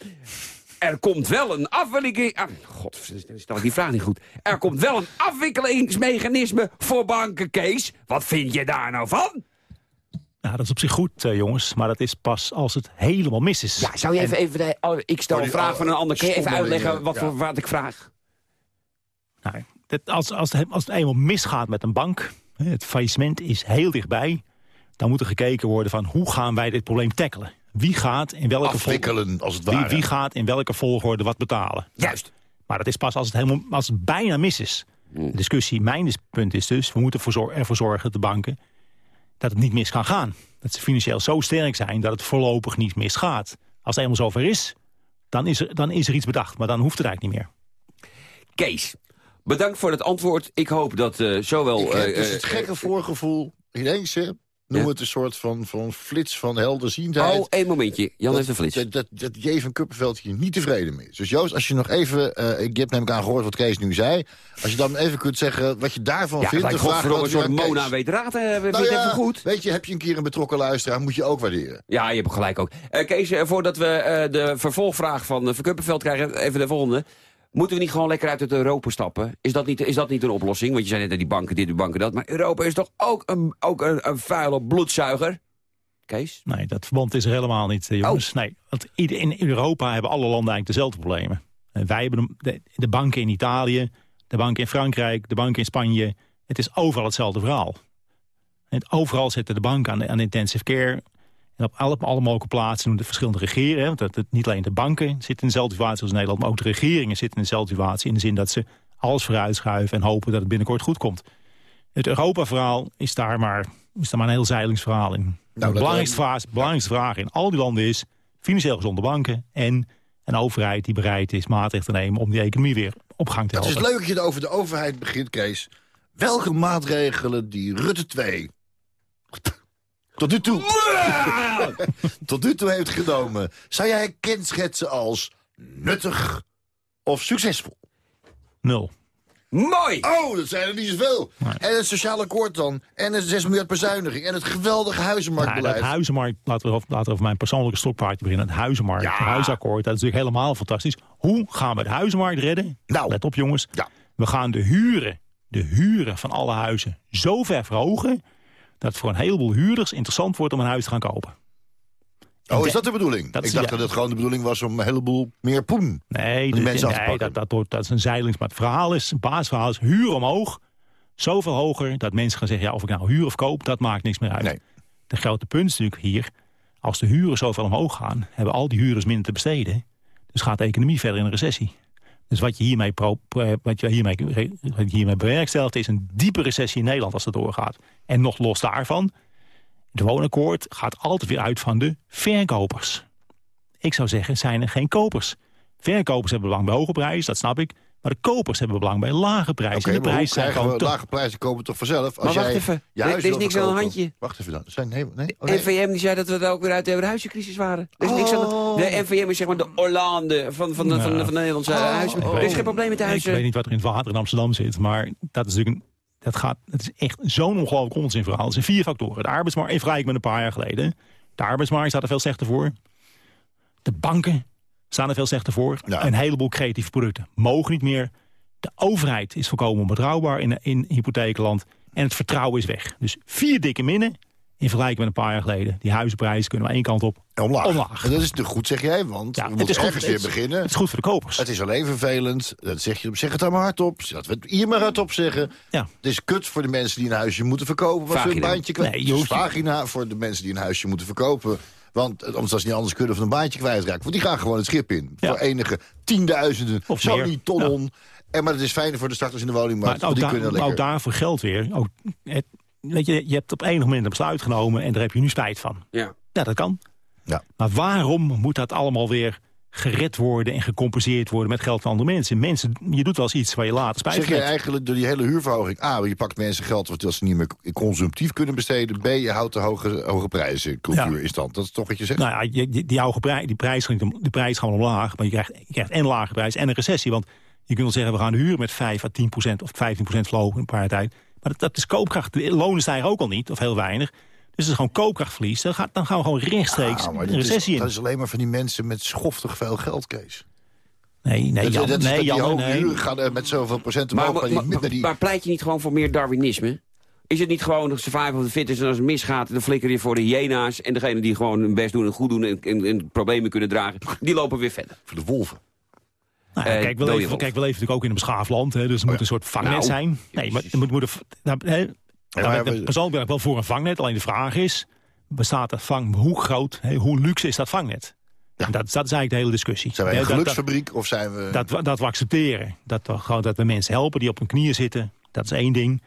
Er komt wel een afwikkeling... Ah, God, stel ik die vraag niet goed. Er komt wel een afwikkelingsmechanisme voor banken, Kees. Wat vind je daar nou van? Nou, dat is op zich goed, eh, jongens. Maar dat is pas als het helemaal mis is. Ja, zou je even... even de- oh, ik stel Oh, een vraag oh, van een ander. Kun je even uitleggen wat, ja. voor, wat ik vraag? Nou, dat, als, als, het, als het eenmaal misgaat met een bank... het faillissement is heel dichtbij... dan moet er gekeken worden van hoe gaan wij dit probleem tackelen. Wie gaat in welke, vol- Afwikkelen, als het wie, ware. wie gaat in welke volgorde wat betalen. Juist. Maar dat is pas als het, helemaal, als het bijna mis is. Hmm. De discussie, mijn punt is dus... we moeten ervoor zor- ervoor zorgen dat de banken... dat het niet mis kan gaan. Dat ze financieel zo sterk zijn dat het voorlopig niet misgaat. Als het eenmaal zover is, dan is, er, dan is er iets bedacht. Maar dan hoeft het eigenlijk niet meer. Kees, bedankt voor het antwoord. Ik hoop dat eh, zowel... Ik heb eh, dus eh, het gekke voorgevoel. Ineens, hè, noem Ja. het een soort van, van flits van helderziendheid. Oh, één momentje. Jan heeft een flits. Dat, dat, dat van Kuppenveld hier niet tevreden mee is. Dus Joost, als je nog even... ik heb namelijk aan gehoord wat Kees nu zei. Als je dan even kunt zeggen wat je daarvan Ja, vindt... vraag ik godverdomme een soort Mona weet raad. weet Nou ja, even goed. Weet je, heb je een keer een betrokken luisteraar, moet je ook waarderen. Ja, je hebt gelijk ook. Kees, voordat we de vervolgvraag van uh, Verkuppenveld krijgen, even de volgende. Moeten we niet gewoon lekker uit het Europa stappen? Is dat niet, is dat niet een oplossing? Want je zei net, eh, die banken dit, die banken dat. Maar Europa is toch ook een, ook een, een vuile bloedzuiger? Kees? Nee, dat verband is er helemaal niet, eh, jongens. Oh. Nee, want in Europa hebben alle landen eigenlijk dezelfde problemen. En wij hebben de, de banken in Italië, de banken in Frankrijk, de banken in Spanje. Het is overal hetzelfde verhaal. En overal zitten de banken aan, aan intensive care. En op alle, alle mogelijke plaatsen doen de verschillende regeringen... want het, het- niet alleen de banken zitten in dezelfde situatie als Nederland... maar ook de regeringen zitten in dezelfde situatie... in de zin dat ze alles vooruitschuiven en hopen dat het binnenkort goed komt. Het Europa-verhaal is daar maar, is daar maar een heel zeilingsverhaal in. de belangrijkste vraag, belangrijkste vraag in al die landen is... financieel gezonde banken en een overheid die bereid is maatregelen te nemen... om die economie weer op gang te Het helpen. is leuk dat je het over de overheid begint, Kees. Welke maatregelen die Rutte 2 tot nu toe, tot nu toe heeft genomen... zou jij kenschetsen als nuttig of succesvol? Nul. Mooi! Oh, dat zijn er niet zoveel. En het sociale akkoord dan. En het 6 miljard bezuiniging. En het geweldige Nou, huizenmarktbeleid. dat huizenmarkt, laten we, over- laten we over mijn persoonlijke stokpaardje beginnen. Het huizenmarkt, het huisakkoord, dat is natuurlijk helemaal fantastisch. Hoe gaan we de huizenmarkt redden? Nou. Let op jongens. We gaan de huren, de huren van alle huizen zo ver verhogen... dat het voor een heleboel huurders interessant wordt om een huis te gaan kopen. Oh, is dat de bedoeling? Dat ik dacht ja. dat het gewoon de bedoeling was om een heleboel meer poen. Nee, die mensen nee dat, dat, wordt- dat is een zeilings. Maar het verhaal is, het basisverhaal is huur omhoog. Zoveel hoger dat mensen gaan zeggen... Ja, of ik nou huur of koop, dat maakt niks meer uit. De grote punt is natuurlijk hier... als de huren zoveel omhoog gaan... hebben al die huurders minder te besteden. Dus gaat de economie verder in een recessie. Dus wat je hiermee, pro, pro- wat je hiermee, hiermee bewerkstelligt... is een diepe recessie in Nederland als dat doorgaat. En nog los daarvan, het woonakkoord gaat altijd weer uit van de verkopers. Ik zou zeggen, zijn er geen kopers. Verkopers hebben belang bij hoge prijzen, dat snap ik. Maar de kopers hebben belang bij lage prijzen. De prijzen zijn gewoon lage prijzen komen toch vanzelf? Maar wacht jij even. Er- huis er is niks aan een handje. Wacht even dan. Er Zijn, nee, nee, oh, nee. NVM die zei dat we daar ook weer uit de huizencrisis waren. Er is niks aan Oh. de, de NVM is zeg maar de Hollande van, van, de, van, de, van de Nederlandse huizen. Er is geen probleem met de Ik huizen. weet niet wat er in het water in Amsterdam zit, maar dat is natuurlijk een, dat gaat, het is echt zo'n ongelooflijk onzin verhaal. Het zijn vier factoren. De arbeidsmarkt, in vergelijking met een paar jaar geleden. De arbeidsmarkt staat er veel slechter voor. De banken staan er veel slechter voor. Een heleboel creatieve producten mogen niet meer. De overheid is volkomen onbetrouwbaar in, in hypotheekland. En het vertrouwen is weg. Dus vier dikke minnen in vergelijking met een paar jaar geleden. Die huizenprijzen kunnen maar één kant op. Omlaag. Omlaag. En dat is te goed, zeg jij, want we het moeten goed- ergens het weer is- beginnen. het is goed voor de kopers. Het is alleen vervelend. Dat zeg, je, zeg het dan maar hardop. Dat we het hier maar hardop zeggen. Ja. Het is kut voor de mensen die een huisje moeten verkopen. Want ze hun baantje kwijt. Nee, Het je hoeft- vagina voor de mensen die een huisje moeten verkopen. Want eh, anders als ze niet anders kunnen of een baantje kwijtraken. Want die gaan gewoon het schip in. Ja. Voor enige tienduizenden, Of zo meer. niet tonnen. En, maar het is fijner voor de starters in de woningmarkt. Maar ook, die daar, kunnen maar ook daarvoor geldt weer. Ook, het, weet je, je hebt op enig moment een besluit genomen en daar heb je nu spijt van. Ja. Ja, dat kan. Ja. Maar waarom moet dat allemaal weer gered worden en gecompenseerd worden met geld van andere mensen? Mensen, je doet wel eens iets waar je later spijt Zeg van hebt. eigenlijk door die hele huurverhoging... A, je pakt mensen geld wat ze niet meer consumptief kunnen besteden. B, je houdt de hoge, hoge prijzen cultuur Ja. in stand. Dat is toch wat je zegt? Nou ja, je- die, die, hoge prij- die prijs, de prijs gaat omlaag, maar je krijgt, je krijgt en lage prijs en een recessie. Want je kunt wel zeggen, we gaan de huur met 5 à 10 procent of 15 procent verhogen in een paar jaar tijd. Maar dat, dat is koopkracht. De lonen stijgen ook al niet, of heel weinig. Dus het is gewoon koopkrachtverlies. Dan, gaat, dan gaan we gewoon rechtstreeks Ah, maar een dat is, recessie dat in. is alleen maar van die mensen met schoftig veel geld, Kees. Nee, nee, dat, Jan, dat, is nee, Jan, nee. gaan er met zoveel procent Maar, omhoog. maar, Maar, die, maar, maar die, maar pleit je niet gewoon voor meer Darwinisme? Is het niet gewoon de survival of the fittest en als het misgaat... dan flikker je voor de hyena's en degene die gewoon hun best doen en goed doen... en, en, en problemen kunnen dragen, die lopen weer verder. voor de wolven. Nou, ja, Eh, kijk, we leven, kijk, we leven natuurlijk ook in een beschaafd land. Hè, dus er moet een soort vangnet Nou, zijn. Nee, maar er moet, moet een, nou, we- persoonlijk ben ik wel voor een vangnet. Alleen de vraag is, bestaat dat vang, hoe groot, hoe luxe is dat vangnet? Ja. Dat, dat is eigenlijk de hele discussie. Zijn wij een geluksfabriek of zijn we... dat, dat, we accepteren. Dat we, gewoon, dat we mensen helpen die op hun knieën zitten. Dat is één ding.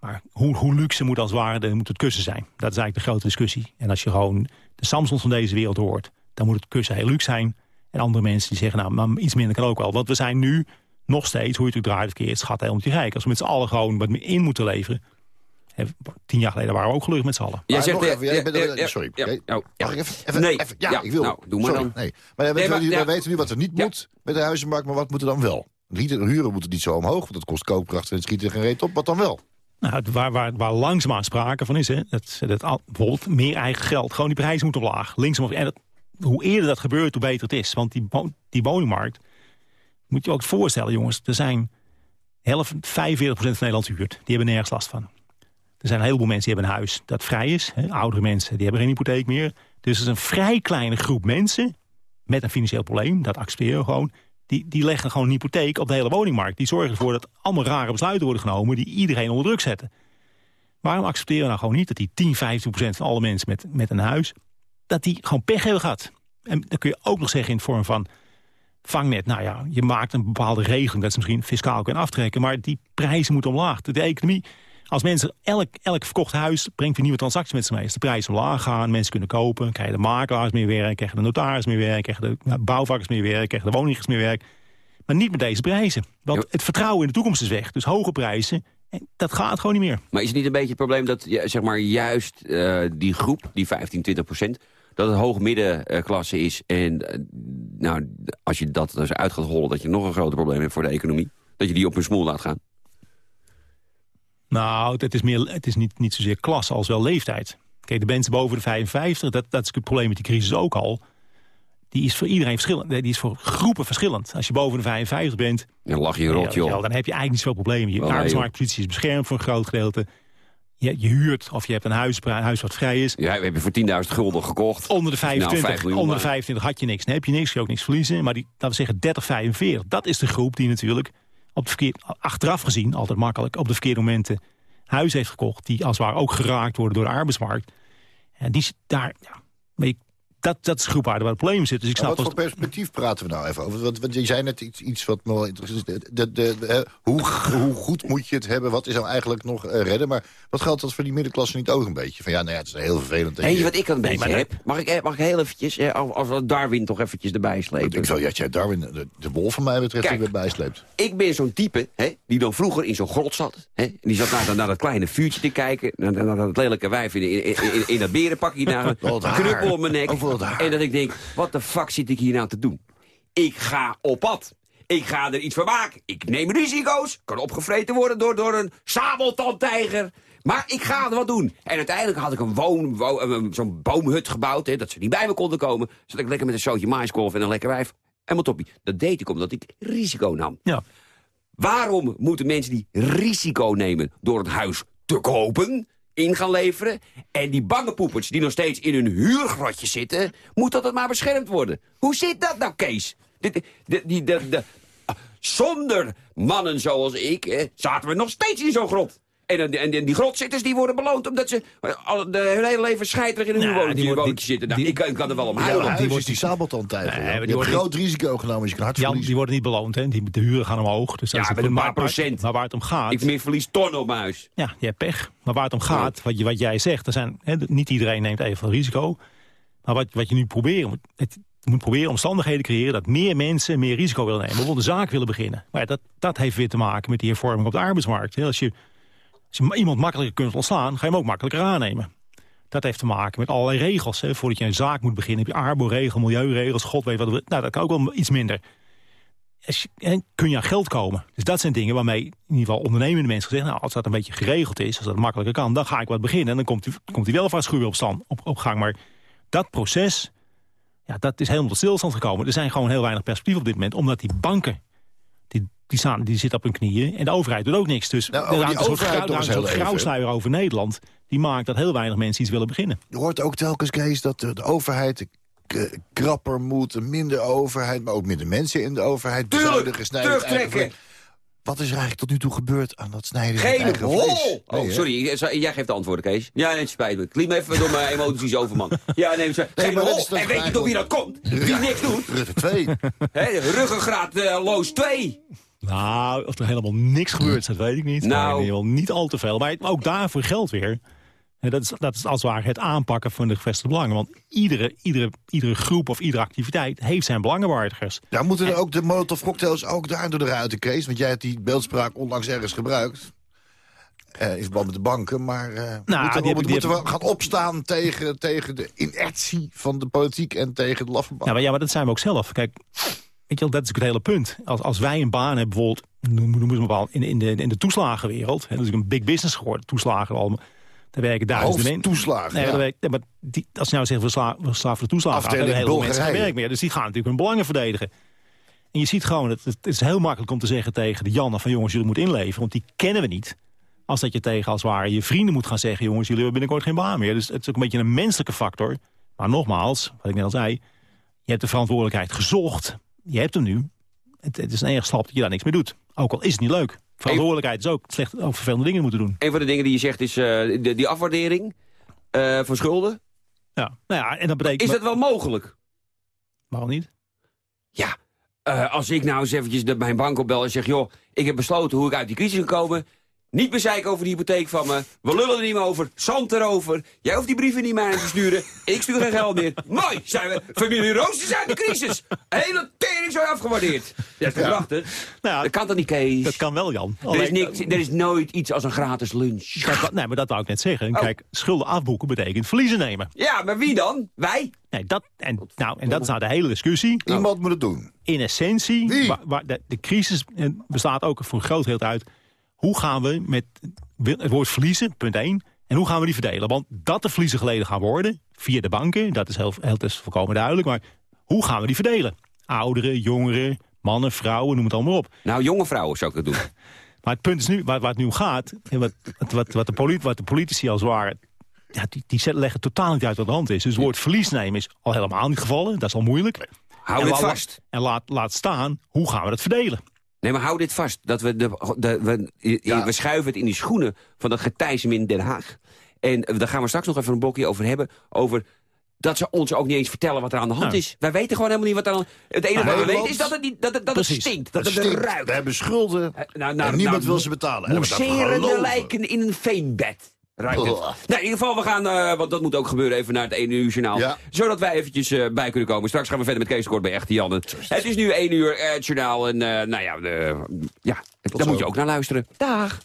Maar hoe, hoe luxe moet als het ware de- moet het kussen zijn? Dat is eigenlijk de grote discussie. En als je gewoon de Samsons van deze wereld hoort... dan moet het kussen heel luxe zijn. En andere mensen die zeggen, nou, maar iets minder kan ook wel. Want we zijn nu nog steeds, hoe je het ook draait of keert... schat helemaal niet rijk. Als we met z'n allen gewoon wat meer in moeten leveren... tien jaar geleden waren we ook gelukkig met z'n allen. Jij zegt, nog eh, even, jij eh, eh, eh, sorry. ja, Oké. ja, ja. Mag ik even? even, Nee. even- ja, Ja, ik wil. nou, doe maar Sorry, dan. Nee. Maar, Nee, maar- weten, ja. nu wat er niet Ja. moet met de huizenmarkt, maar wat moet er dan wel? De huren moeten niet zo omhoog, want dat kost koopkracht en het schiet er geen reet op. Wat dan wel? Nou, het- waar, waar, waar langzaamaan sprake van is, hè, dat, dat al- bijvoorbeeld meer eigen geld. Gewoon die prijzen moeten omlaag. Linksom of, en dat, hoe eerder dat gebeurt, hoe beter het is. Want die, die woningmarkt, moet je ook voorstellen, jongens. Er zijn helft, 45% van Nederland huurt. Die hebben nergens last van. Er zijn een heleboel mensen die hebben een huis dat vrij is. Hè, oudere mensen, die hebben geen hypotheek meer. Dus er is een vrij kleine groep mensen met een financieel probleem. Dat accepteren we gewoon. Die, die leggen gewoon een hypotheek op de hele woningmarkt. Die zorgen ervoor dat allemaal rare besluiten worden genomen... die iedereen onder druk zetten. Waarom accepteren we nou gewoon niet dat die 10, 15 procent van alle mensen met, met een huis... dat die gewoon pech hebben gehad? En dan kun je ook nog zeggen in de vorm van vangnet. Nou ja, je maakt een bepaalde regeling dat ze misschien fiscaal kunnen aftrekken... maar die prijzen moeten omlaag. De, de economie, als mensen, elk, elk verkocht huis brengt een nieuwe transactie met zich mee. Als de prijzen omlaag gaan, mensen kunnen kopen... krijgen de makelaars meer werk, krijgen de notaris meer werk... krijgen de nou, bouwvakkers meer werk, krijgen de woningers meer werk... Maar niet met deze prijzen. Want het vertrouwen in de toekomst is weg. Dus hoge prijzen, en dat gaat gewoon niet meer. Maar is het niet een beetje het probleem dat ja, zeg maar, juist eh, die groep, die 15, 20 procent... dat het hoge middenklasse is en eh, nou, als je dat dus uit gaat hollen... dat je nog een groter probleem hebt voor de economie? Dat je die op hun smoel laat gaan? Nou, het is, meer, het is niet, niet zozeer klasse als wel leeftijd. Kijk, de mensen boven de 55, dat, dat is het probleem met die crisis ook al... die is voor iedereen verschillend. Die is voor groepen verschillend. Als je boven de 55 bent... Dan lach je rot, joh. ja, dan heb je eigenlijk niet zoveel problemen. Je arbeidsmarktpositie is beschermd voor een groot gedeelte. Je, je huurt of je hebt een huis, een huis wat vrij is. Ja, we hebben voor 10.000 gulden gekocht. Onder de Nou, 25, 5 miljoen onder de maar. 25 had je niks. Dan heb je niks, kun je ook niks verliezen. Maar die, laten we zeggen 30, 45. Dat is de groep die natuurlijk op de verkeer, achteraf gezien, altijd makkelijk, op de verkeerde momenten huis heeft gekocht. Die als het ware ook geraakt worden door de arbeidsmarkt. En die, daar, ja, je- dat, dat is de groep waar het probleem zit. Dus ik Maar snap wat voor perspectief praten we nou even over? Want, want je zei net iets, iets wat me wel interessant is. De, de, hoe, hoe goed moet je het hebben? Wat is nou eigenlijk nog eh, redden? Maar wat geldt dat voor die middenklasse niet ook een beetje? Van ja, nou ja, het is heel vervelend. Weet je wat ik een beetje maar heb? Mag ik, eh, mag ik heel eventjes, eh, als, Darwin toch eventjes erbij slepen? Ik wil dat jij Darwin, de, de wol van mij betreft, Kijk. er weer bijsleept. Ik ben zo'n type hè, die dan vroeger in zo'n grot zat. Hè, en die zat naar, naar dat kleine vuurtje te kijken. Naar, naar dat lelijke wijf in, in, in, in dat berenpakje. Naar knuppel op mijn nek. Haar. En dat ik denk, wat de fuck zit ik hier nou te doen? Ik ga op pad. Ik ga er iets van maken. Ik neem risico's. Kan opgevreten worden door, door een sabeltandtijger. Maar ik ga er wat doen. En uiteindelijk had ik een woon, wo- zo'n boomhut gebouwd. Hè, dat ze niet bij me konden komen. Zodat ik lekker met een zootje maiskolf en een lekker wijf. En wat toppie. Dat deed ik omdat ik risico nam. Ja. Waarom moeten mensen die risico nemen door het huis te kopen, in gaan leveren... en die bange poepers die nog steeds in hun huurgrotje zitten... moet dat maar beschermd worden? Hoe zit dat nou, Kees? De, de, de, ah, zonder mannen zoals ik zaten we nog steeds in zo'n grot. En, dan- en, en die grotzitters die worden beloond omdat ze eh, al de, hun hele leven scheiterig in een Nou, huurwoningje die woningje zitten. Nou, ik, kan- ik kan er wel om Ja, huilen. huis die is wordt- die sabeltandtijger. Nee, Nee, je die hebt groot risico genomen als je kan Jan, die worden niet beloond, hè? Die, de huren gaan omhoog. Dus dat Ja, is met een maar- paar procent. Maar waar het om gaat... Ik meer verlies ton op mijn huis. Ja, je hebt pech. Maar waar het om gaat, wat, je, wat jij zegt... Er zijn, hè, niet iedereen neemt even risico. Maar wat, wat je nu probeert... Het, je moet proberen omstandigheden te creëren... dat meer mensen meer risico willen nemen. Bijvoorbeeld een zaak willen beginnen. Maar ja, dat, dat heeft weer te maken met die hervorming op de arbeidsmarkt. hè. Als je, als je ma- iemand makkelijker kunt ontslaan... ga je hem ook makkelijker aannemen. Dat heeft te maken met allerlei regels. Hè. Voordat je een zaak moet beginnen heb je arbo-regel, milieuregels... god weet wat. Nou, dat kan ook wel iets minder. Kun je aan geld komen. Dus dat zijn dingen waarmee in ieder geval ondernemende mensen zeggen... nou, als dat een beetje geregeld is, als dat makkelijker kan... dan ga ik wat beginnen en dan komt die, komt die welvaartsgroei op, stand, op, op gang. Maar dat proces, ja, dat is helemaal tot stilstand gekomen. Er zijn gewoon heel weinig perspectief op dit moment... omdat die banken, die, die, staan, die zitten op hun knieën... en de overheid doet ook niks. Dus Nou, er over hangt die een soort, grauwsluier over Nederland... die maakt dat heel weinig mensen iets willen beginnen. Je hoort ook telkens, Kees, dat de, de overheid krapper moet, minder overheid, maar ook minder mensen in de overheid. Tuurlijk, eigen terugtrekken. vlees. Wat is er eigenlijk tot nu toe gebeurd aan dat snijden Geen vlees? Oh, Nee, sorry, jij- geeft de antwoorden, Kees. Ja, nee, het spijt me. Ik liet me even door mijn emoties over, man. Ja, nee, ze- Nee, geen En weet je toch wie dat komt? Die niks doet? Rutte 2. Hè, ruggengraat eh, loos 2. Nou, of er helemaal niks gebeurd is, dat weet ik niet. Nou. Maar in ieder geval niet al te veel. Maar ook daarvoor geldt weer. Dat is, dat is als het ware het aanpakken van de gevestigde belangen. Want iedere, iedere, iedere groep of iedere activiteit heeft zijn belangenwaardigers. Daar moeten er ook de molotov cocktails ook daar door de ruiten, Kees. Want jij hebt die beeldspraak onlangs ergens gebruikt. Eh, in verband met de banken, maar moeten, Nou, die we, heb- die moeten heb- we gaan opstaan tegen, tegen de inertie van de politiek en tegen de laffenbak. Ja maar, ja, maar dat zijn we ook zelf. Kijk, weet je wel, dat is het hele punt. Als, als wij een baan hebben, bijvoorbeeld noem, noem eens een bepaald, in, in, de, in de toeslagenwereld. Hè, dat is een big business geworden, toeslagen allemaal. Daar werken duizenden in. Hoofdtoeslagen, Nee, ja. werken- maar die, als je nou zegt, we slaan, we slaan voor de toeslagen. Afdeling hebben heel veel mensen geen werk meer. Dus die gaan natuurlijk hun belangen verdedigen. En je ziet gewoon, het, het is heel makkelijk om te zeggen tegen de Janne van jongens, jullie moeten inleveren. Want die kennen we niet. Als dat je tegen als ware je vrienden moet gaan zeggen, jongens, jullie hebben binnenkort geen baan meer. Dus het is ook een beetje een menselijke factor. Maar nogmaals, wat ik net al zei, je hebt de verantwoordelijkheid gezocht. Je hebt hem nu. Het, het is een erg slap dat je daar niks mee doet. Ook al is het niet leuk. Verantwoordelijkheid is ook slecht ook vervelende dingen moeten doen. Een van de dingen die je zegt is eh, de, die afwaardering eh, van schulden. Ja, nou ja, en dat betekent... Is dat wel mogelijk? Waarom niet? Ja, eh, als ik nou eens eventjes de, mijn bank opbel en zeg... joh, ik heb besloten hoe ik uit die crisis kan komen... Niet meer zeiken over die hypotheek van me. We lullen er niet meer over. Zand erover. Jij hoeft die brieven niet meer aan te sturen. Ik stuur geen geld meer. Mooi, zijn we. Familie Roos is uit de crisis. Hele tering zo afgewaardeerd. Dat is Ja. prachtig. dat kan toch niet, Kees? Dat kan wel, Jan. Er is, niks, er is nooit iets als een gratis lunch. Dat, nee, maar dat wou ik net zeggen. Oh. Kijk, schulden afboeken betekent verliezen nemen. Ja, maar wie dan? Wij? Nee, dat, en, nou, en dat is nou de hele discussie. Iemand moet het doen. In essentie, waar, waar de, de crisis eh, bestaat ook voor een groot deel uit... hoe gaan we met het woord verliezen, punt 1... en hoe gaan we die verdelen? Want dat de verliezen geleden gaan worden, via de banken... dat is, heel, heel, is volkomen duidelijk, maar hoe gaan we die verdelen? Ouderen, jongeren, mannen, vrouwen, noem het allemaal op. Nou, jonge vrouwen zou ik dat doen. Maar het punt is nu, waar, waar het nu om gaat... en wat, wat, wat, de, polit, wat de politici als het ware... Ja, die, die leggen totaal niet uit wat de hand is. Dus het woord verlies nemen is al helemaal niet gevallen. Dat is al moeilijk. Hou en la- vast. En laat, laat staan, hoe gaan we dat verdelen? Nee, maar hou dit vast. Dat we, de, de, we, we schuiven het in die schoenen van dat getijsem in Den Haag. En eh, daar gaan we straks nog even een blokje over hebben. Over dat ze ons ook niet eens vertellen wat er aan de hand Nou. is. Wij weten gewoon helemaal niet wat er aan Het enige wat we weten is dat het, niet, dat het, dat het Precies. stinkt. Dat Het het, stinkt. ruikt. We hebben schulden nou, nou, en niemand nou, wil ze betalen. Mousserende lijken in een veenbed. Het. Nou, in ieder geval, we gaan, eh, want dat moet ook gebeuren, even naar het 1 uur journaal. Ja. Zodat wij eventjes eh, bij kunnen komen. Straks gaan we verder met Kees de Kort bij Echte Janne. Het is nu 1 uur eh, het journaal en eh, nou ja, de, ja daar zo. moet je ook naar luisteren. Dag.